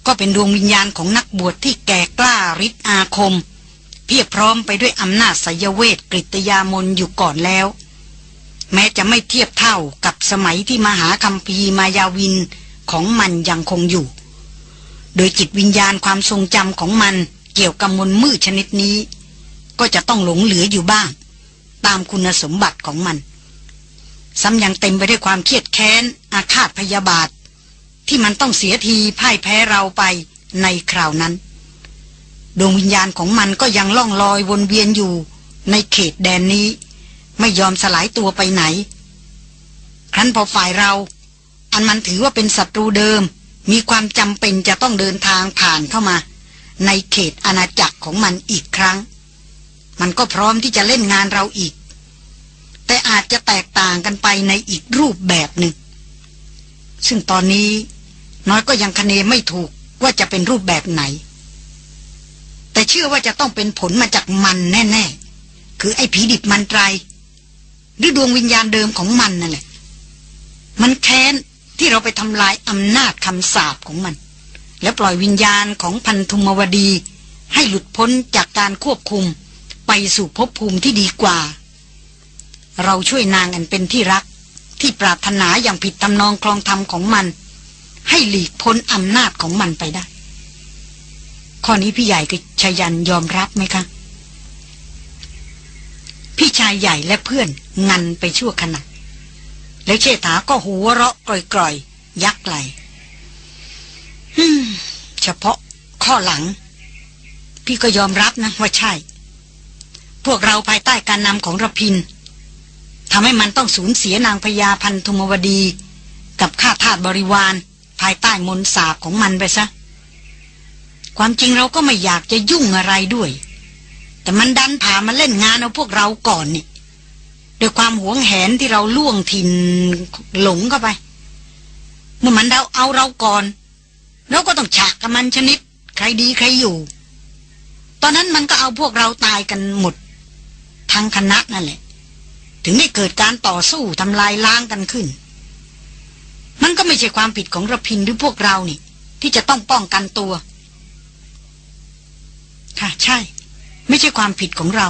ก็เป็นดวงวิญญาณของนักบวชที่แก่กล้าฤทธิ์อาคม เพียบพร้อมไปด้วยอำนาจสยเวทกริตยามนอยู่ก่อนแล้ว แม้จะไม่เทียบเท่ากับสมัยที่มหาคัมภีร์มายาวินของมันยังคงอยู่ โดยจิตวิญญาณความทรงจำของมันเกี่ยวกับมนมืดชนิดนี้ ก็จะต้องหลงเหลืออยู่บ้าง ตามคุณสมบัติของมัน ซ้ำยังเต็มไปด้วยความเครียดแค้น อาฆาตพยาบาท ที่มันต้องเสียทีพ่ายแพ้เราไปในคราวนั้น ดวงวิญญาณของมันก็ยังล่องลอยวนเวียนอยู่ในเขตแดนนี้ ไม่ยอมสลายตัวไปไหน ครั้นพอฝ่ายเรา อันมันถือว่าเป็นศัตรูเดิม มีความจำเป็นจะต้องเดินทางผ่านเข้ามา ในเขตอาณาจักรของมันอีกครั้ง มันก็พร้อมที่จะเล่นงานเราอีก แต่อาจจะแตกต่างกันไปในอีกรูปแบบหนึ่ง ซึ่งตอนนี้น้อยก็ยังคเนไม่ถูกว่าจะเป็นรูปแบบไหน แต่เชื่อว่าจะต้องเป็นผลมาจากมันแน่ ๆ คือไอ้ผีดิบมันไตร หรือดวงวิญญาณเดิมของมันนั่นแหละ มันแค้นที่เราไปทำลายอำนาจคำสาปของมัน และปล่อยวิญญาณของพันธุมวดี ให้หลุดพ้นจากการควบคุม ไปสู่ภพภูมิที่ดีกว่า เราช่วยนางอันเป็นที่รัก ที่ปรารถนาอย่างผิดตำนองคลองธรรมของมัน ให้หลีกพ้นอำนาจของมันไปได้ ข้อนี้พี่ใหญ่กับชยันยอมรับไหมคะ พี่ชายใหญ่และเพื่อนงันไปชั่วขณะ แล้วเชษฐาก็หัวเราะกร่อยๆ ยักไหลเฉพาะข้อหลัง พี่ก็ยอมรับนะว่าใช่ พวกเราภายใต้การนำของระพินทำให้มันต้องสูญเสียนางพญาพันธุมวดี กับข้าทาสบริวาร ภายใต้มนสาบของมันไปซะ ความจริงเราก็ไม่อยากจะยุ่งอะไรด้วย แต่มันดันผ่ามาเล่นงานเอาพวกเราก่อนนี่ด้วยความหวงแหนที่เราล่วงถิ่นหลงเข้าไป เมื่อมันเดาเอาเราก่อน เราก็ต้องฉากกับมันชนิด ใครดีใครอยู่ ตอนนั้นมันก็เอาพวกเราตายกันหมด ทั้งคณะนั่นแหละ ถึงได้เกิดการต่อสู้ทำลายล้างกันขึ้น มันก็ไม่ใช่ความผิดของระพินหรือพวกเรานี่ ที่จะต้องป้องกันตัว ค่ะ ใช่ ไม่ใช่ความผิดของเรา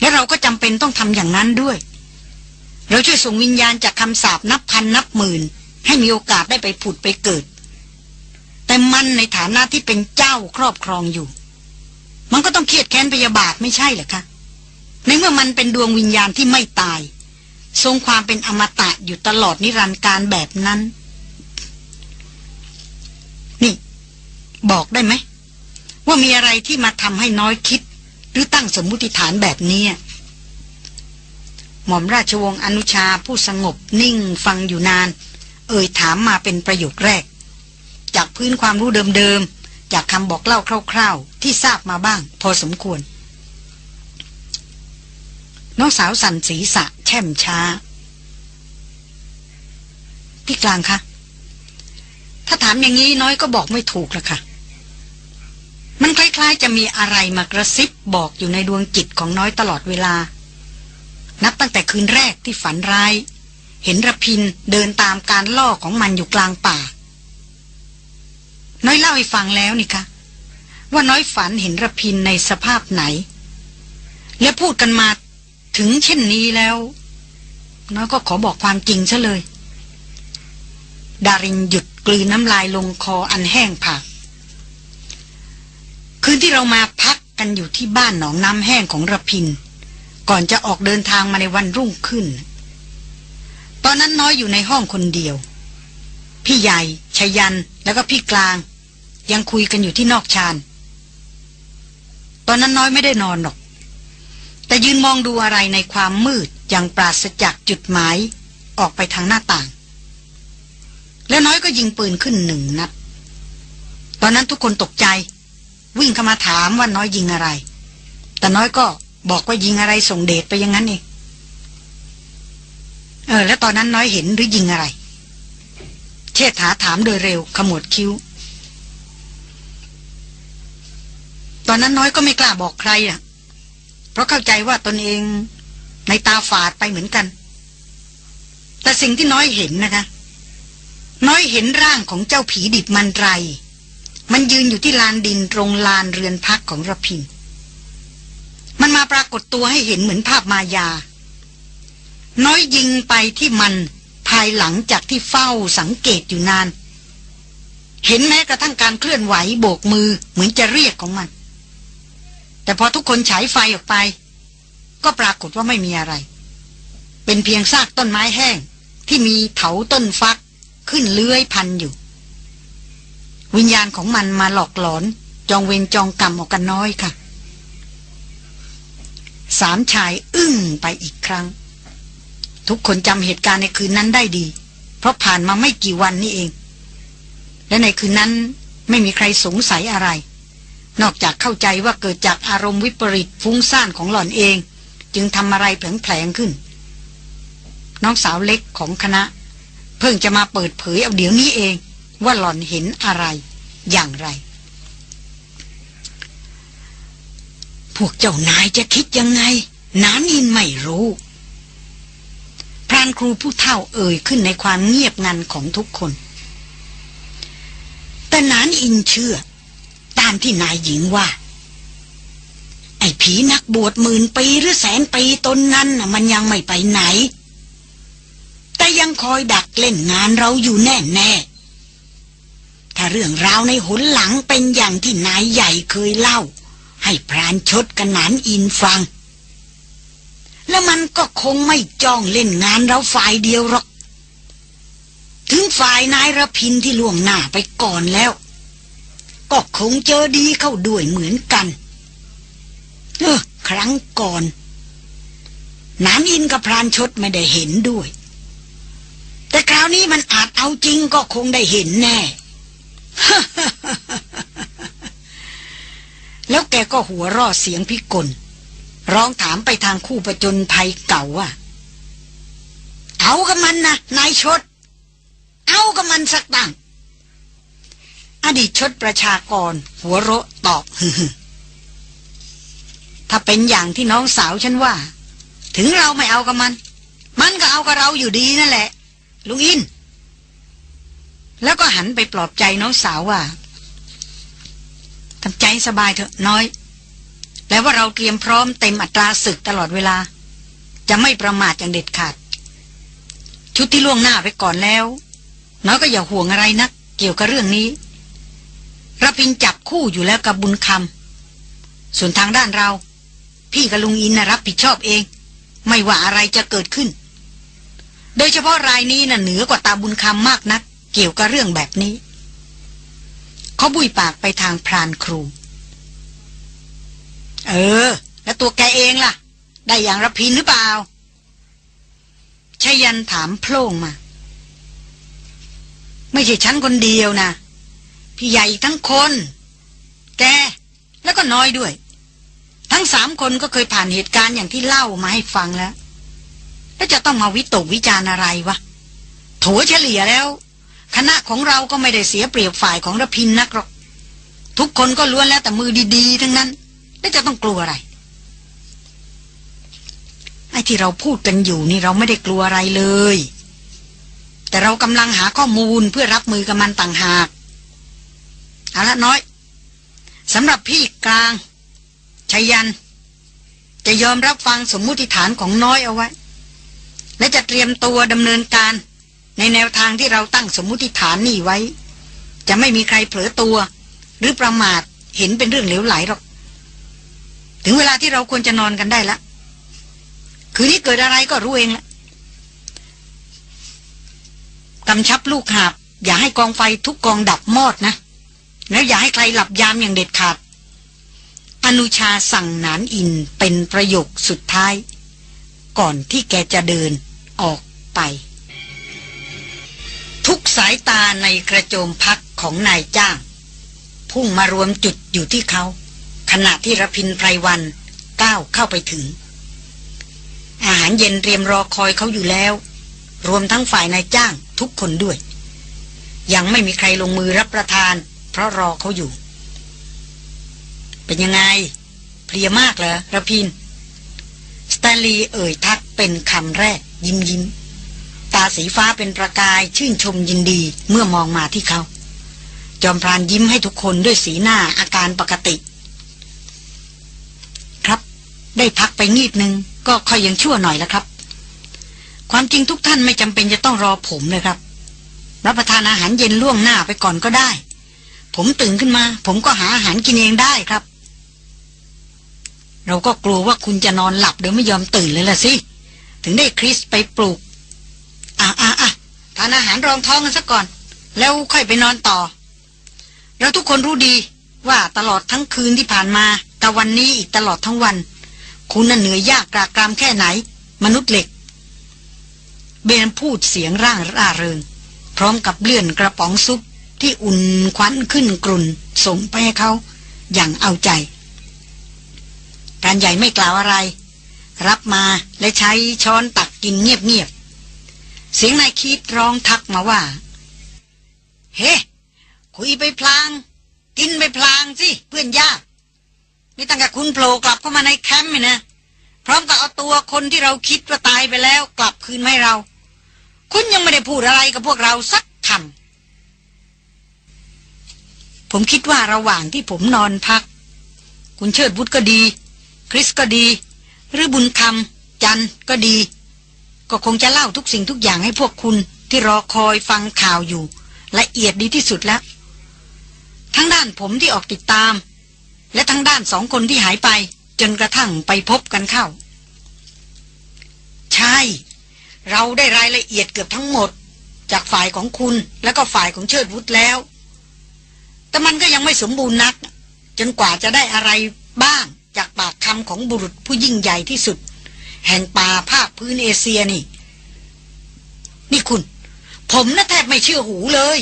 และเราก็จำเป็นต้องทำอย่างนั้นด้วย เราช่วยส่งวิญญาณจากคำสาปนับพันนับหมื่น ให้มีโอกาสได้ไปผุดไปเกิด แต่มันในฐานะที่เป็นเจ้าครอบครองอยู่ มันก็ต้องเครียดแค้นพยาบาทไม่ใช่เหรอคะในเมื่อมันเป็นดวงวิญญาณที่ไม่ตาย ทรงความเป็นอมตะอยู่ตลอดนิรันดร์การแบบนั้น นี่ บอกได้ไหมว่ามีอะไรที่มาทำให้น้อยคิด หรือตั้งสมมุติฐานแบบนี้ หม่อมราชวงศ์อนุชาผู้สงบนิ่งฟังอยู่นาน เอ่ยถามมาเป็นประโยคแรก จากพื้นความรู้เดิมๆ จากคำบอกเล่าคร่าว ๆ ที่ทราบมาบ้าง พอสมควร น้องสาวสันศีระแช่มช้า พี่กลางคะถ้าถามอย่างนี้น้อยก็บอกไม่ถูกละค่ะ มันคล้ายๆ จะมีอะไรมากระซิบบอกอยู่ในดวงจิตของน้อยตลอดเวลา นับตั้งแต่คืนแรกที่ฝันร้าย เห็นระพินเดินตามการล่อของมันอยู่กลางป่า น้อยเล่าให้ฟังแล้วนี่คะว่าน้อยฝันเห็นระพินในสภาพไหน และพูดกันมาถึงเช่นนี้แล้ว น้อยก็ขอบอกความจริงซะเลย ดารินหยุดกลืนน้ำลายลงคออันแห้งผาก คืนที่เรามาพักกันอยู่ที่บ้านหนองน้ำแห้งของระพิน ก่อนจะออกเดินทางมาในวันรุ่งขึ้น ตอนนั้นน้อยอยู่ในห้องคนเดียว พี่ใหญ่ชยันแล้วก็พี่กลาง ยังคุยกันอยู่ที่นอกชานตอนนั้นน้อยไม่ได้นอนหรอก แต่ยืนมองดูอะไรในความมืดอย่างปราศจากจุดหมายออกไปทางหน้าต่าง แล้วน้อยก็ยิงปืนขึ้นหนึ่งนัดตอนนั้นทุกคนตกใจ วิ่งเข้ามาถามว่าน้อยยิงอะไร แต่น้อยก็บอกว่ายิงอะไรส่งเดชไปอย่างนั้นเองเออ แล้วตอนนั้นน้อยเห็นหรือยิงอะไร เชษฐาถามโดยเร็วขมวดคิ้ว ตอนนั้นน้อยก็ไม่กล้าบอกใครอะ เพราะเข้าใจว่าตนเองในตาฝาดไปเหมือนกัน แต่สิ่งที่น้อยเห็นนะคะ น้อยเห็นร่างของเจ้าผีดิบมันไร มันยืนอยู่ที่ลานดินตรงลานเรือนพักของระพิน มันมาปรากฏตัวให้เห็นเหมือนภาพมายา น้อยยิงไปที่มันภายหลังจากที่เฝ้าสังเกตอยู่นาน เห็นแม้กระทั่งการเคลื่อนไหวโบกมือเหมือนจะเรียกของมัน แต่พอทุกคนฉายไฟออกไป ก็ปรากฏว่าไม่มีอะไร เป็นเพียงซากต้นไม้แห้งที่มีเถาต้นฟักขึ้นเลื้อยพันอยู่ วิญญาณของมันมาหลอกหลอน จองเวรจองกรรมออกกันน้อยค่ะ สามชายอึ้งไปอีกครั้ง ทุกคนจำเหตุการณ์ในคืนนั้นได้ดี เพราะผ่านมาไม่กี่วันนี่เอง และในคืนนั้นไม่มีใครสงสัยอะไร นอกจากเข้าใจว่าเกิดจากอารมณ์วิปริตฟุ้งซ่านของหล่อนเอง จึงทำอะไรแผลงๆขึ้น น้องสาวเล็กของคณะ เพิ่งจะมาเปิดเผยเอาเดี๋ยวนี้เอง ว่าหล่อนเห็นอะไร อย่างไร พวกเจ้านายจะคิดยังไงนานอินไม่รู้ พรานครูผู้เฒ่าเอ่ยขึ้นในความเงียบงันของทุกคน แต่นานอินเชื่อ ตามที่นายหญิงว่า ไอ้ผีนักบวชหมื่นปีหรือแสนปีตนนั้นน่ะมันยังไม่ไปไหน แต่ยังคอยดักเล่นงานเราอยู่แน่แน่ ถ้าเรื่องราวในหนหลังเป็นอย่างที่นายใหญ่เคยเล่า ให้พรานชดกันนานอินฟัง แล้วมันก็คงไม่จ้องเล่นงานเราฝ่ายเดียวหรอก ถึงฝ่ายนายระพินที่ล่วงหน้าไปก่อนแล้ว ก็คงเจอดีเข้าด้วยเหมือนกัน เออ ครั้งก่อนนานอินกับพรานชดไม่ได้เห็นด้วย แต่คราวนี้มันอาจเอาจริงก็คงได้เห็นแน่ แล้วแกก็หัวรอดเสียงพิกล ร้องถามไปทางคู่ประจนภัยเก่าว่า เอากับมันนะนายชด เอากับมันสักตั้งอดีตชดประชากร หัวโรตอบฮึถ้าเป็นอย่างที่น้องสาวฉันว่า ถึงเราไม่เอากับมัน มันก็เอากับเราอยู่ดีนั่นแหละ ลุงอิน แล้วก็หันไปปลอบใจน้องสาวว่าทำใจสบายเถอะน้อย แล้วว่าเราเตรียมพร้อมเต็มอัตราศึกตลอดเวลา จะไม่ประมาทอย่างเด็ดขาด ชุดที่ล่วงหน้าไปก่อนแล้ว น้อยก็อย่าห่วงอะไรนัก เกี่ยวกับเรื่องนี้ระพินจับคู่อยู่แล้วกับบุญคำส่วนทางด้านเรา พี่กับลุงอินนะรับผิดชอบเอง ไม่ว่าอะไรจะเกิดขึ้น โดยเฉพาะรายนี้นะ่ะเหนือกว่าตาบุญคำมากนัก เกี่ยวกับเรื่องแบบนี้ เขาบุยปากไปทางพรานครู เออ แล้วตัวแกเองล่ะ ได้อย่างรพินหรือเปล่าชยันถามโพล่งมา ไม่ใช่ฉันคนเดียวนะพี่ใหญ่ทั้งคน แก แล้วก็น้อยด้วย ทั้งสามคนก็เคยผ่านเหตุการณ์อย่างที่เล่ามาให้ฟังแล้ว แล้วจะต้องมาวิตกวิจารณ์อะไรวะถัวเฉลี่ยแล้ว คณะของเราก็ไม่ได้เสียเปรียบฝ่ายของระพินนักหรอก ทุกคนก็ล้วนแล้วแต่มือดีๆ ทั้งนั้น แล้วจะต้องกลัวอะไร ไอ้ที่เราพูดกันอยู่นี่เราไม่ได้กลัวอะไรเลย แต่เรากำลังหาข้อมูลเพื่อรับมือกับมันต่างหาก เอาละน้อยสำหรับพี่กลางชยัน จะยอมรับฟังสมมุติฐานของน้อยเอาไว้ และจะเตรียมตัวดำเนินการ ในแนวทางที่เราตั้งสมมุติฐานนี่ไว้ จะไม่มีใครเผลอตัว หรือประมาทเห็นเป็นเรื่องเหลวไหลหรอก ถึงเวลาที่เราควรจะนอนกันได้ละคืนนี้เกิดอะไรก็รู้เองละกำชับลูกหาบ อย่าให้กองไฟทุกกองดับมอดนะ แล้วอย่าให้ใครหลับยามอย่างเด็ดขาดอนุชาสั่งนานอินเป็นประโยคสุดท้าย ก่อนที่แกจะเดินออกไป กสายตาในกระโจมพักของนายจ้าง พุ่งมารวมจุดอยู่ที่เขา ขณะที่รพินไพรวันก้าวเข้าไปถึง อาหารเย็นเตรียมรอคอยเขาอยู่แล้ว รวมทั้งฝ่ายนายจ้างทุกคนด้วย ยังไม่มีใครลงมือรับประทาน เพราะรอเขาอยู่ เป็นยังไง เพลียมากเหรอระพินสแตนลีย์เอ่ยทักเป็นคำแรกยิ้มยิ้มาสีฟ้าเป็นประกายชื่นชมยินดีเมื่อมองมาที่เขา จอมพรานยิ้มให้ทุกคนด้วยสีหน้าอาการปกติ ครับ ได้พักไปงีดนึงก็ค่อยยังชั่วหน่อยแล้วครับ ความจริงทุกท่านไม่จำเป็นจะต้องรอผมเลยครับ รับประทานอาหารเย็นล่วงหน้าไปก่อนก็ได้ ผมตื่นขึ้นมา ผมก็หาอาหารกินเองได้ครับ เราก็กลัวว่าคุณจะนอนหลับโดยไม่ยอมตื่นเลยล่ะสิถึงได้คริสไปปลูก อะอะทานอาหารรองท้องกันสักก่อน แล้วค่อยไปนอนต่อ เราทุกคนรู้ดีว่าตลอดทั้งคืนที่ผ่านมาแต่วันนี้อีกตลอดทั้งวัน คุณน่ะเหนื่อยยากกรากรามแค่ไหน มนุษย์เหล็ก เบนพูดเสียงร่างร่าเริง พร้อมกับเลื่อนกระป๋องซุปที่อุ่นควันขึ้นกรุ่นส่งไปให้เขา อย่างเอาใจ การใหญ่ไม่กล่าวอะไร รับมาและใช้ช้อนตักกินเงียบๆ เสียงนายคิดร้องทักมาว่า เฮ้ คุยไปพลาง กินไปพลางสิ เพื่อนยากนี่ตั้งแต่คุณโผล่กลับเข้ามาในแคมป์นะ พร้อมกับเอาตัวคนที่เราคิดว่าตายไปแล้ว กลับคืนมาให้เรา คุณยังไม่ได้พูดอะไรกับพวกเราสักคำผมคิดว่าระหว่างที่ผมนอนพัก คุณเชิดบุตรก็ดี คริสก็ดี หรือบุญคำจันก็ดี ก็คงจะเล่าทุกสิ่งทุกอย่างให้พวกคุณที่รอคอยฟังข่าวอยู่ ละเอียดดีที่สุดแล้ว ทั้งด้านผมที่ออกติดตาม และทั้งด้านสองคนที่หายไป จนกระทั่งไปพบกันเข้า ใช่ เราได้รายละเอียดเกือบทั้งหมด จากฝ่ายของคุณและก็ฝ่ายของเชิดวุฒแล้ว แต่มันก็ยังไม่สมบูรณ์นัก จนกว่าจะได้อะไรบ้างจากปากคำของบุรุษผู้ยิ่งใหญ่ที่สุด แห่งป่าภาคพื้นเอเชียนี่ นี่คุณ ผมน่ะแทบไม่เชื่อหูเลย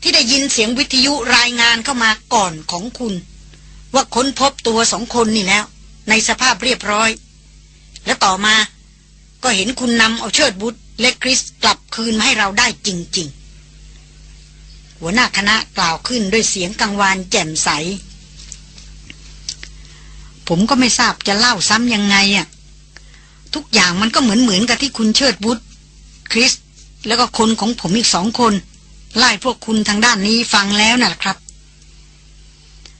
ที่ได้ยินเสียงวิทยุรายงานเข้ามาก่อนของคุณ ว่าค้นพบตัวสองคนนี่แล้ว ในสภาพเรียบร้อย และต่อมาก็เห็นคุณนำเอาเชิดบุตรและคริสกลับคืนมาให้เราได้จริง ๆ หัวหน้าคณะกล่าวขึ้นด้วยเสียงกังวานแจ่มใส ผมก็ไม่ทราบจะเล่าซ้ำยังไงอะ่ะ ทุกอย่างมันก็เหมือนเหมือนกับที่คุณเชิดบุตรคริส แล้วก็คนของผมอีกสองคน ไล่พวกคุณทางด้านนี้ฟังแล้วนะครับ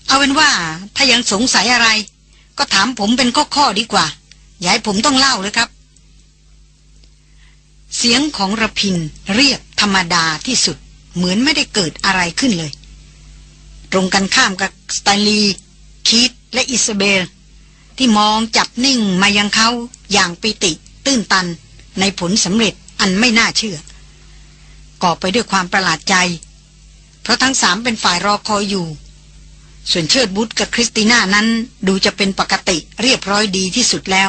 เอาเป็นว่าถ้ายังสงสัยอะไร ก็ถามผมเป็นข้อๆดีกว่า อย่าให้ผมต้องเล่าเลยครับ เสียงของระพินเรียบธรรมดาที่สุด เหมือนไม่ได้เกิดอะไรขึ้นเลย ตรงกันข้ามกับสไตลี คีตและอิสเบล ที่มองจับนิ่งมายังเขาอย่างปิติ ตื้นตันในผลสำเร็จอันไม่น่าเชื่อ ก่อไปด้วยความประหลาดใจ เพราะทั้งสามเป็นฝ่ายรอคอยอยู่ ส่วนเชิดบุตรกับคริสติน่านั้นดูจะเป็นปกติเรียบร้อยดีที่สุดแล้ว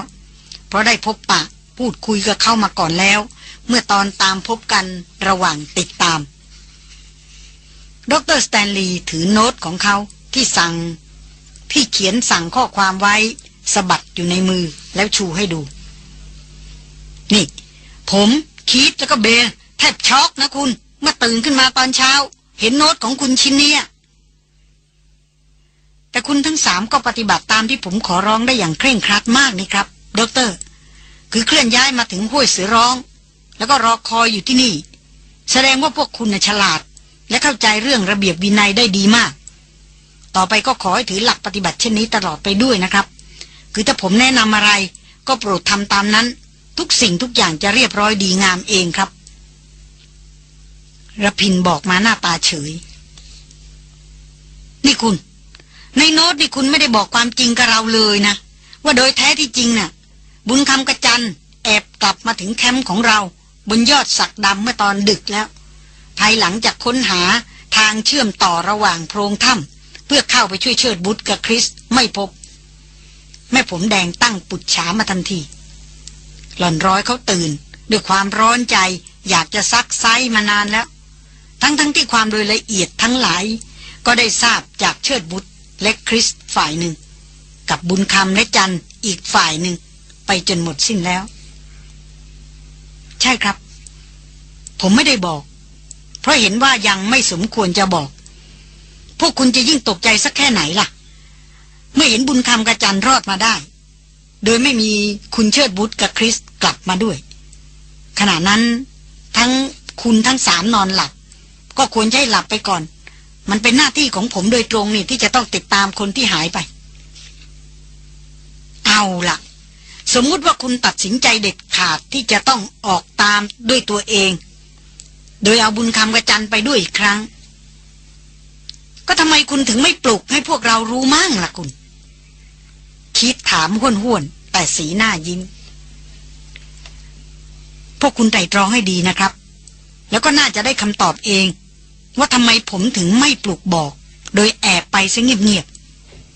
เพราะได้พบปะพูดคุยกับเข้ามาก่อนแล้ว เมื่อตอนตามพบกันระหว่างติดตามดร.สแตนลีย์ถือโน้ตของเขาที่สั่ง ที่เขียนสั่งข้อความไว้ สะบัดอยู่ในมือแล้วชูให้ดู นี่ ผมคีธแล้วก็เบลแทบช็อกนะคุณเมื่อตื่นขึ้นมาตอนเช้า เห็นโน้ตของคุณชิ้นนี้แต่คุณทั้งสามก็ปฏิบัติตามที่ผมขอร้องได้อย่างเคร่งครัดมากนี่ครับด็อกเตอร์ คือเคลื่อนย้ายมาถึงห้วยเสือร้อง แล้วก็รอคอยอยู่ที่นี่ แสดงว่าพวกคุณฉลาด และเข้าใจเรื่องระเบียบวินัยได้ดีมาก ต่อไปก็ขอให้ถือหลักปฏิบัติเช่นนี้ตลอดไปด้วยนะครับ คือถ้าผมแนะนำอะไร ก็โปรดทำตามนั้น ทุกสิ่งทุกอย่างจะเรียบร้อยดีงามเองครับระพินบอกมาหน้าตาเฉย นี่คุณ ในโน้ตนี่คุณไม่ได้บอกความจริงกับเราเลยนะ ว่าโดยแท้ที่จริงน่ะ บุญคำกระจันแอบกลับมาถึงแคมป์ของเรา บนยอดสักดำเมื่อตอนดึกแล้ว ภายหลังจากค้นหาทางเชื่อมต่อระหว่างโพรงถ้ำเพื่อเข้าไปช่วยเชิดบุตรกับคริสไม่พบ แม่ผมแดงตั้งปุดฉามาทันที หล่อนร้อยเขาตื่น ด้วยความร้อนใจอยากจะซักไซมานานแล้ว ทั้งทั้งที่ความโดยละเอียดทั้งหลาย ก็ได้ทราบจากเชิดบุตรและคริสฝ่ายหนึ่ง กับบุญคำและจันอีกฝ่ายหนึ่ง ไปจนหมดสิ้นแล้ว ใช่ครับ ผมไม่ได้บอก เพราะเห็นว่ายังไม่สมควรจะบอก พวกคุณจะยิ่งตกใจสักแค่ไหนล่ะ เมื่อเห็นบุญคำกับจันรอดมาได้ โดยไม่มีคุณเชิดบุตรกับคริสกลับมาด้วย ขณะนั้นทั้งคุณทั้งสามนอนหลับ ก็ควรให้หลับไปก่อน มันเป็นหน้าที่ของผมโดยตรงนี่ที่จะต้องติดตามคนที่หายไป เอาล่ะสมมุติว่าคุณตัดสินใจเด็ดขาดที่จะต้องออกตามด้วยตัวเอง โดยเอาบุญคำกระจันไปด้วยอีกครั้ง ก็ทำไมคุณถึงไม่ปลุกให้พวกเรารู้มั่งล่ะคุณ คิดถามห้วนๆ แต่สีหน้ายิ้ม พวกคุณไตรตรองให้ดีนะครับ แล้วก็น่าจะได้คำตอบเอง ว่าทำไมผมถึงไม่ปลุกบอก โดยแอบไปซะเงียบ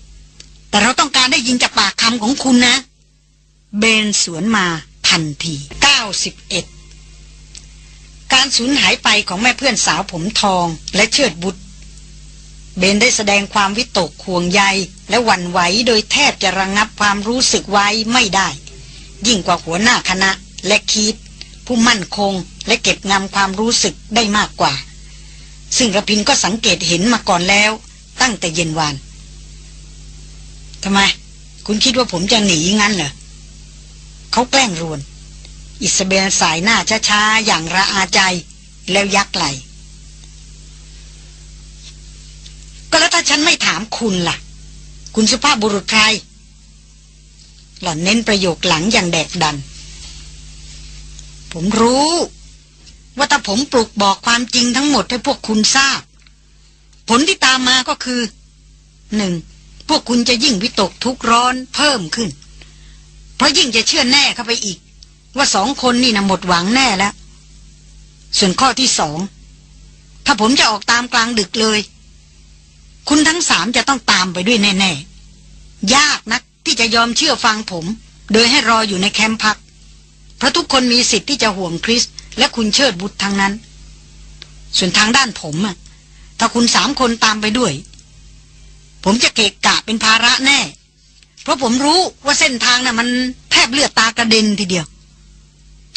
ๆ แต่เราต้องการได้ยินจากปากคำของคุณนะ เบนสวนมาทันที 91 การสูญหายไปของแม่เพื่อนสาวผมทองและเชิดบุตร เบนได้แสดงความวิตกห่วงใย และหวั่นไหวโดยแทบจะระงงับความรู้สึกไว้ไม่ได้ ยิ่งกว่าหัวหน้าคณะและคีดผู้มั่นคงและเก็บงำความรู้สึกได้มากกว่า ซึ่งระพินก็สังเกตเห็นมาก่อนแล้ว ตั้งแต่เย็นวานทำไม คุณคิดว่าผมจะหนีงั้นเหรอเขาแกล้งรวน อิสเบลสายหน้าช้าๆ อย่างระอาใจแล้วยักไหลก็แล้วถ้าฉันไม่ถามคุณล่ะ คุณสุภาพบุรุษใคร หล่อนเน้นประโยคหลังอย่างแดกดัน ผมรู้ ว่าถ้าผมปลุกบอกความจริงทั้งหมดให้พวกคุณทราบ ผลที่ตามมาก็คือหนึ่งพวกคุณจะยิ่งวิตกทุกร้อนเพิ่มขึ้น เพราะยิ่งจะเชื่อแน่เข้าไปอีก ว่าสองคนนี่นะหมดหวังแน่แล้ว ส่วนข้อที่สอง ถ้าผมจะออกตามกลางดึกเลย คุณทั้งสามจะต้องตามไปด้วยแน่ๆ ยากนักที่จะยอมเชื่อฟังผม โดยให้รออยู่ในแคมป์พัก เพราะทุกคนมีสิทธิ์ที่จะห่วงคริส และคุณเชิดบุตรทางนั้น ส่วนทางด้านผมอะถ้าคุณสามคนตามไปด้วย ผมจะเกะกะเป็นภาระแน่ เพราะผมรู้ว่าเส้นทางน่ะมันแทบเลือดตากระเด็นทีเดียว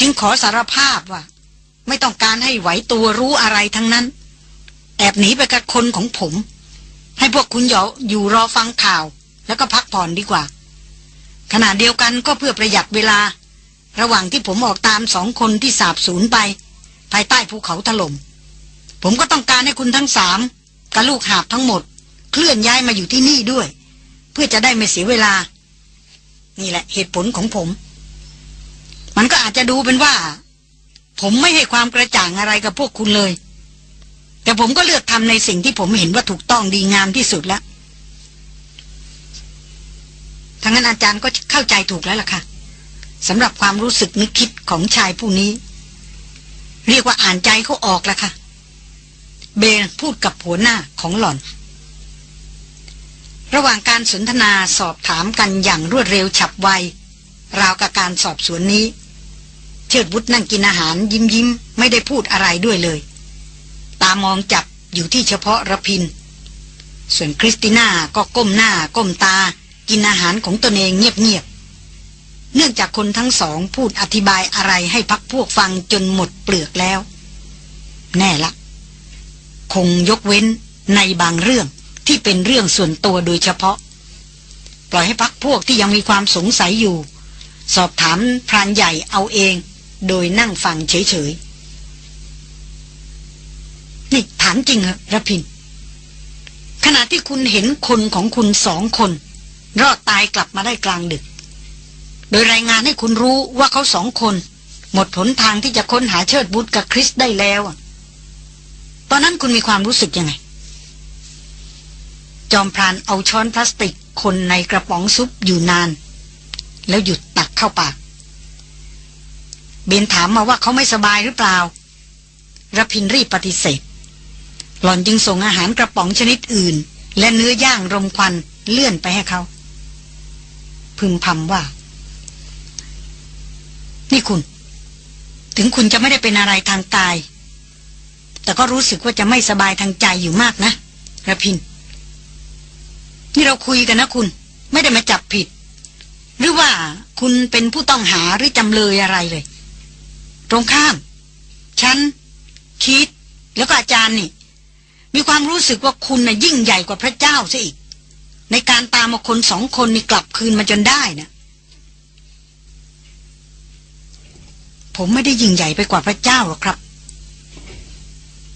จึงขอสารภาพว่า ไม่ต้องการให้ไหวตัวรู้อะไรทั้งนั้น แอบหนีไปกับคนของผม ให้พวกคุณอยู่อยู่รอฟังข่าว แล้วก็พักผ่อนดีกว่า ขณะเดียวกันก็เพื่อประหยัดเวลา ระหว่างที่ผมออกตามสองคนที่สาบสูญไป ภายใต้ภูเขาถลม่มผมก็ต้องการให้คุณทั้งสามกับลูกหาบทั้งหมด เคลื่อนย้ายมาอยู่ที่นี่ด้วย เพื่อจะได้ไม่เสียเวลา นี่แหละเหตุผลของผม มันก็อาจจะดูเป็นว่า ผมไม่ให้ความกระจ่างอะไรกับพวกคุณเลย แต่ผมก็เลือกทำในสิ่งที่ผมเห็นว่าถูกต้องดีงามที่สุดแล้วทั้งนั้นอาจารย์ก็เข้าใจถูกแล้วล่ะค่ะสำหรับความรู้สึกนึกคิดของชายผู้นี้ เรียกว่าอ่านใจเขาออกแล้วค่ะ เบนพูดกับหัวหน้าของหล่อน ระหว่างการสนทนาสอบถามกันอย่างรวดเร็วฉับไว ราวกับการสอบสวนนี้ เชิดบุตรนั่งกินอาหารยิ้มยิ้มไม่ได้พูดอะไรด้วยเลย ตามองจับอยู่ที่เฉพาะระพิน ส่วนคริสติน่าก็ก้มหน้าก้มตา กินอาหารของตนเองเงียบๆ เนื่องจากคนทั้งสองพูดอธิบายอะไรให้พักพวกฟังจนหมดเปลือกแล้ว แน่ละ คงยกเว้นในบางเรื่องที่เป็นเรื่องส่วนตัวโดยเฉพาะ ปล่อยให้พักพวกที่ยังมีความสงสัยอยู่ สอบถามพรานใหญ่เอาเอง โดยนั่งฟังเฉยๆ นี่ถามจริงเหรอระพิน ขณะที่คุณเห็นคนของคุณสองคน รอดตายกลับมาได้กลางดึก โดยรายงานให้คุณรู้ว่าเขาสองคน หมดผลทางที่จะค้นหาเชิดบุตรกับคริสได้แล้ว ตอนนั้นคุณมีความรู้สึกยังไง จอมพรานเอาช้อนพลาสติกคนในกระป๋องซุปอยู่นาน แล้วหยุดตักเข้าปากเบนถามมาว่าเขาไม่สบายหรือเปล่าระพินรีบปฏิเสธ หล่อนจึงส่งอาหารกระป๋องชนิดอื่น และเนื้อย่างรมควันเลื่อนไปให้เขา พึมพำว่า นี่คุณ ถึงคุณจะไม่ได้เป็นอะไรทางกาย แต่ก็รู้สึกว่าจะไม่สบายทางใจอยู่มากนะระพิน นี่เราคุยกันนะคุณ ไม่ได้มาจับผิด หรือว่าคุณเป็นผู้ต้องหาหรือจำเลยอะไรเลย ตรงข้าม ฉันคิดแล้วก็อาจารย์นี่ มีความรู้สึกว่าคุณน่ะยิ่งใหญ่กว่าพระเจ้าซะอีก ในการตามมาคนสองคนนี่กลับคืนมาจนได้นะผมไม่ได้ยิ่งใหญ่ไปกว่าพระเจ้าหรอกครับ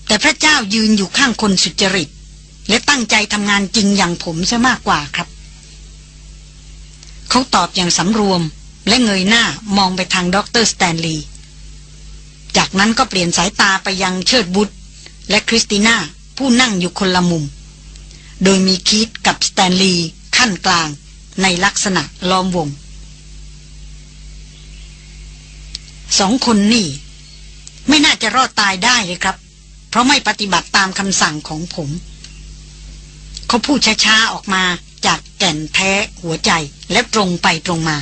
แต่พระเจ้ายืนอยู่ข้างคนสุจริต และตั้งใจทำงานจริงอย่างผมซะมากกว่าครับ เขาตอบอย่างสำรวมและเงยหน้ามองไปทางด็อกเตอร์สแตนลีย์จากนั้นก็เปลี่ยนสายตาไปยังเชิดบุตรและคริสติน่า ผู้นั่งอยู่คนละมุม โดยมีคีธกับสแตนลีย์คั่นกลางในลักษณะล้อมวง สองคนนี่ ไม่น่าจะรอดตายได้เลยครับ เพราะไม่ปฏิบัติตามคำสั่งของผม เขาพูดช้าๆออกมาจากแก่นแท้หัวใจและตรงไปตรงมา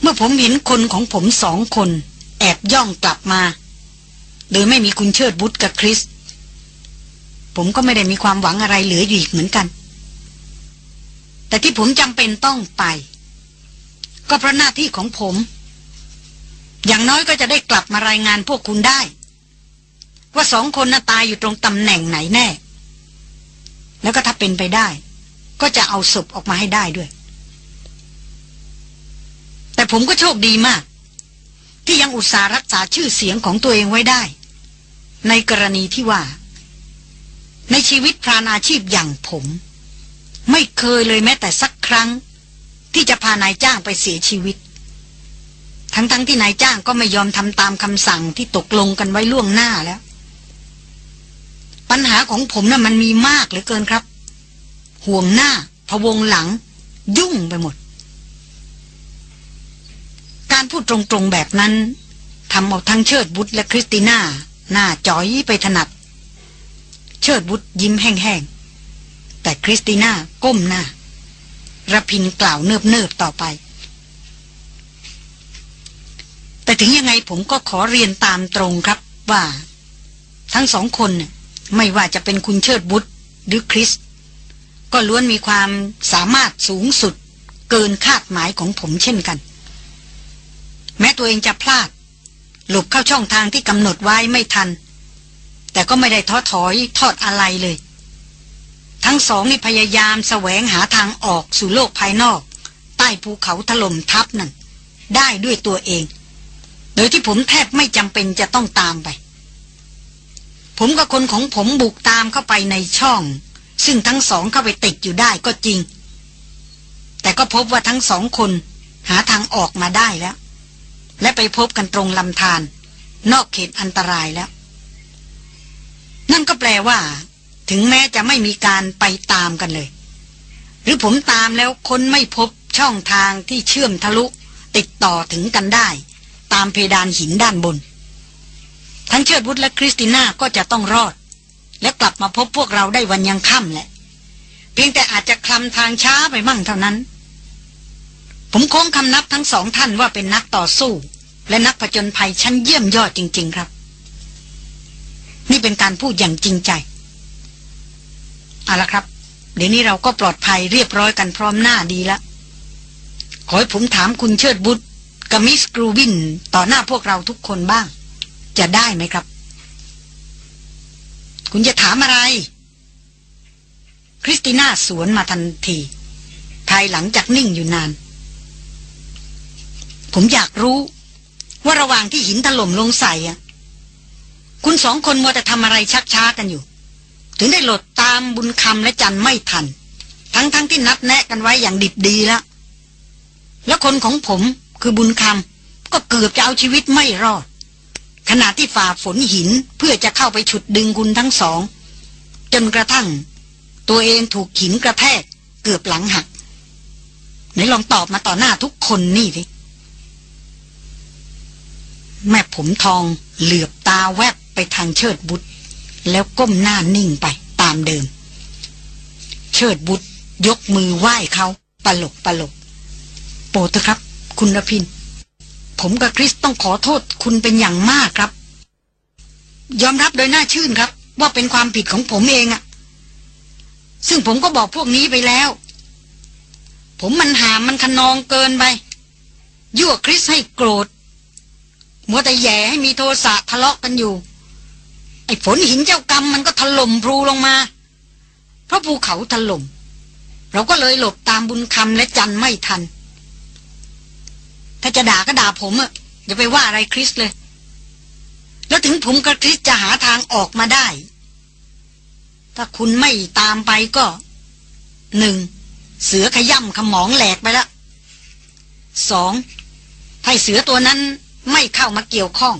เมื่อผมเห็นคนของผมสองคน แอบย่องกลับมา โดยไม่มีคุณเชิดบุตรกับคริส ผมก็ไม่ได้มีความหวังอะไรเหลืออยู่อีกเหมือนกัน แต่ที่ผมจำเป็นต้องไป ก็เพราะหน้าที่ของผม อย่างน้อยก็จะได้กลับมารายงานพวกคุณได้ ว่าสองคนน่ะตายอยู่ตรงตำแหน่งไหนแน่ แล้วก็ถ้าเป็นไปได้ ก็จะเอาศพออกมาให้ได้ด้วย แต่ผมก็โชคดีมากที่ยังอุตส่าห์รักษาชื่อเสียงของตัวเองไว้ได้ ในกรณีที่ว่า ในชีวิตพรานอาชีพอย่างผม ไม่เคยเลยแม้แต่สักครั้ง ที่จะพานายจ้างไปเสียชีวิต ทั้งๆทที่นายจ้างก็ไม่ยอมทำตามคำสั่งที่ตกลงกันไว้ล่วงหน้าแล้ว ปัญหาของผมนะ่ะมันมีมากเหลือเกินครับ ห่วงหน้าพะวงหลัง ยุ่งไปหมด การพูดตรงๆแบบนั้นทำเอาทั้งเชิดบุตรและคริสติน่า หน้าจอยไปถนัด เชิดบุตรยิ้มแห้งๆ แต่คริสติน่าก้มหน้าระพินกล่าวเนิบๆต่อไป แต่ถึงยังไงผมก็ขอเรียนตามตรงครับว่า ทั้งสองคนไม่ว่าจะเป็นคุณเชิดบุตรหรือคริส ก็ล้วนมีความสามารถสูงสุดเกินคาดหมายของผมเช่นกัน แม้ตัวเองจะพลาด หลบเข้าช่องทางที่กำหนดไว้ไม่ทัน แต่ก็ไม่ได้ท้อถอยทอดอะไรเลย ทั้งสองนี่พยายามแสวงหาทางออกสู่โลกภายนอก ใต้ภูเขาถล่มทับนั่น ได้ด้วยตัวเอง โดยที่ผมแทบไม่จำเป็นจะต้องตามไป ผมกับคนของผมบุกตามเข้าไปในช่อง ซึ่งทั้งสองเข้าไปติดอยู่ได้ก็จริง แต่ก็พบว่าทั้งสองคนหาทางออกมาได้แล้ว และไปพบกันตรงลำธารนอกเขตอันตรายแล้ว นั่นก็แปลว่า ถึงแม้จะไม่มีการไปตามกันเลย หรือผมตามแล้วคนไม่พบช่องทางที่เชื่อมทะลุ ติดต่อถึงกันได้ ตามเพดานหินด้านบน ทั้งเชิดวุฒและคริสติน่าก็จะต้องรอด และกลับมาพบพวกเราได้วันยังค่ำแหละ เพียงแต่อาจจะคลำทางช้าไปมั่งเท่านั้น ผมโค้งคำนับทั้งสองท่านว่าเป็นนักต่อสู้ และนักผจญภัยชั้นเยี่ยมยอดจริง ๆ ครับ นี่เป็นการพูดอย่างจริงใจเอาละครับ เดี๋ยวนี้เราก็ปลอดภัยเรียบร้อยกันพร้อมหน้าดีแล้วขอให้ผมถามคุณเชิดบุตรกับมิสกรูวินต่อหน้าพวกเราทุกคนบ้าง จะได้ไหมครับ คุณจะถามอะไร คริสติน่าสวนมาทันทีภายหลังจากนิ่งอยู่นาน ผมอยากรู้ ว่าระหว่างที่หินถล่มลงใส่อะคุณสองคนมัวแต่ทำอะไรชักช้ากันอยู่ ถึงได้หลดตามบุญคำและจันไม่ทัน ทั้งๆทที่นัดแนะกันไว้อย่างดิบดีแล้ว แล้วคนของผมคือบุญคำก็เกือบจะเอาชีวิตไม่รอด ขณะที่ฝ่าฝนหินเพื่อจะเข้าไปฉุดดึงคุณทั้งสอง จนกระทั่ง ตัวเองถูกหินกระแทก เกือบหลังหักไหนลองตอบมาต่อหน้าทุกคนนี่สิ แม่ผมทองเหลือบตาแวบไปทางเชิดบุตร แล้วก้มหน้านิ่งไปตามเดิม เชิดบุตรยกมือไหว้เขาปลกปลก โปรดเถอะครับ คุณรพิน ผมกับคริสต้องขอโทษคุณเป็นอย่างมากครับ ยอมรับโดยหน้าชื่นครับ ว่าเป็นความผิดของผมเองอะซึ่งผมก็บอกพวกนี้ไปแล้ว ผมมันหามมันขนองเกินไป ยั่วคริสให้โกรธ มัวแต่แย่ให้มีโทสะทะเลาะกันอยู่ ไอ้ฝนหินเจ้ากรรมมันก็ถล่มพลูลงมา เพราะภูเขาถล่ม เราก็เลยหลบตามบุญคำและจันไม่ทัน ถ้าจะด่าก็ด่าผมอะอย่าไปว่าอะไรคริสเลย แล้วถึงผมกับคริสจะหาทางออกมาได้ ถ้าคุณไม่ตามไปก็หนึ่งเสือขย่ำขมองแหลกไปแล้วสองถ้าเสือตัวนั้น ไม่เข้ามาเกี่ยวข้อง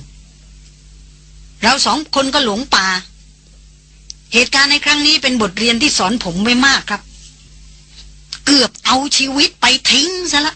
เราสองคนก็หลงป่า เหตุการณ์ในครั้งนี้เป็นบทเรียนที่สอนผมไว้มากครับ เกือบเอาชีวิตไปทิ้งซะละ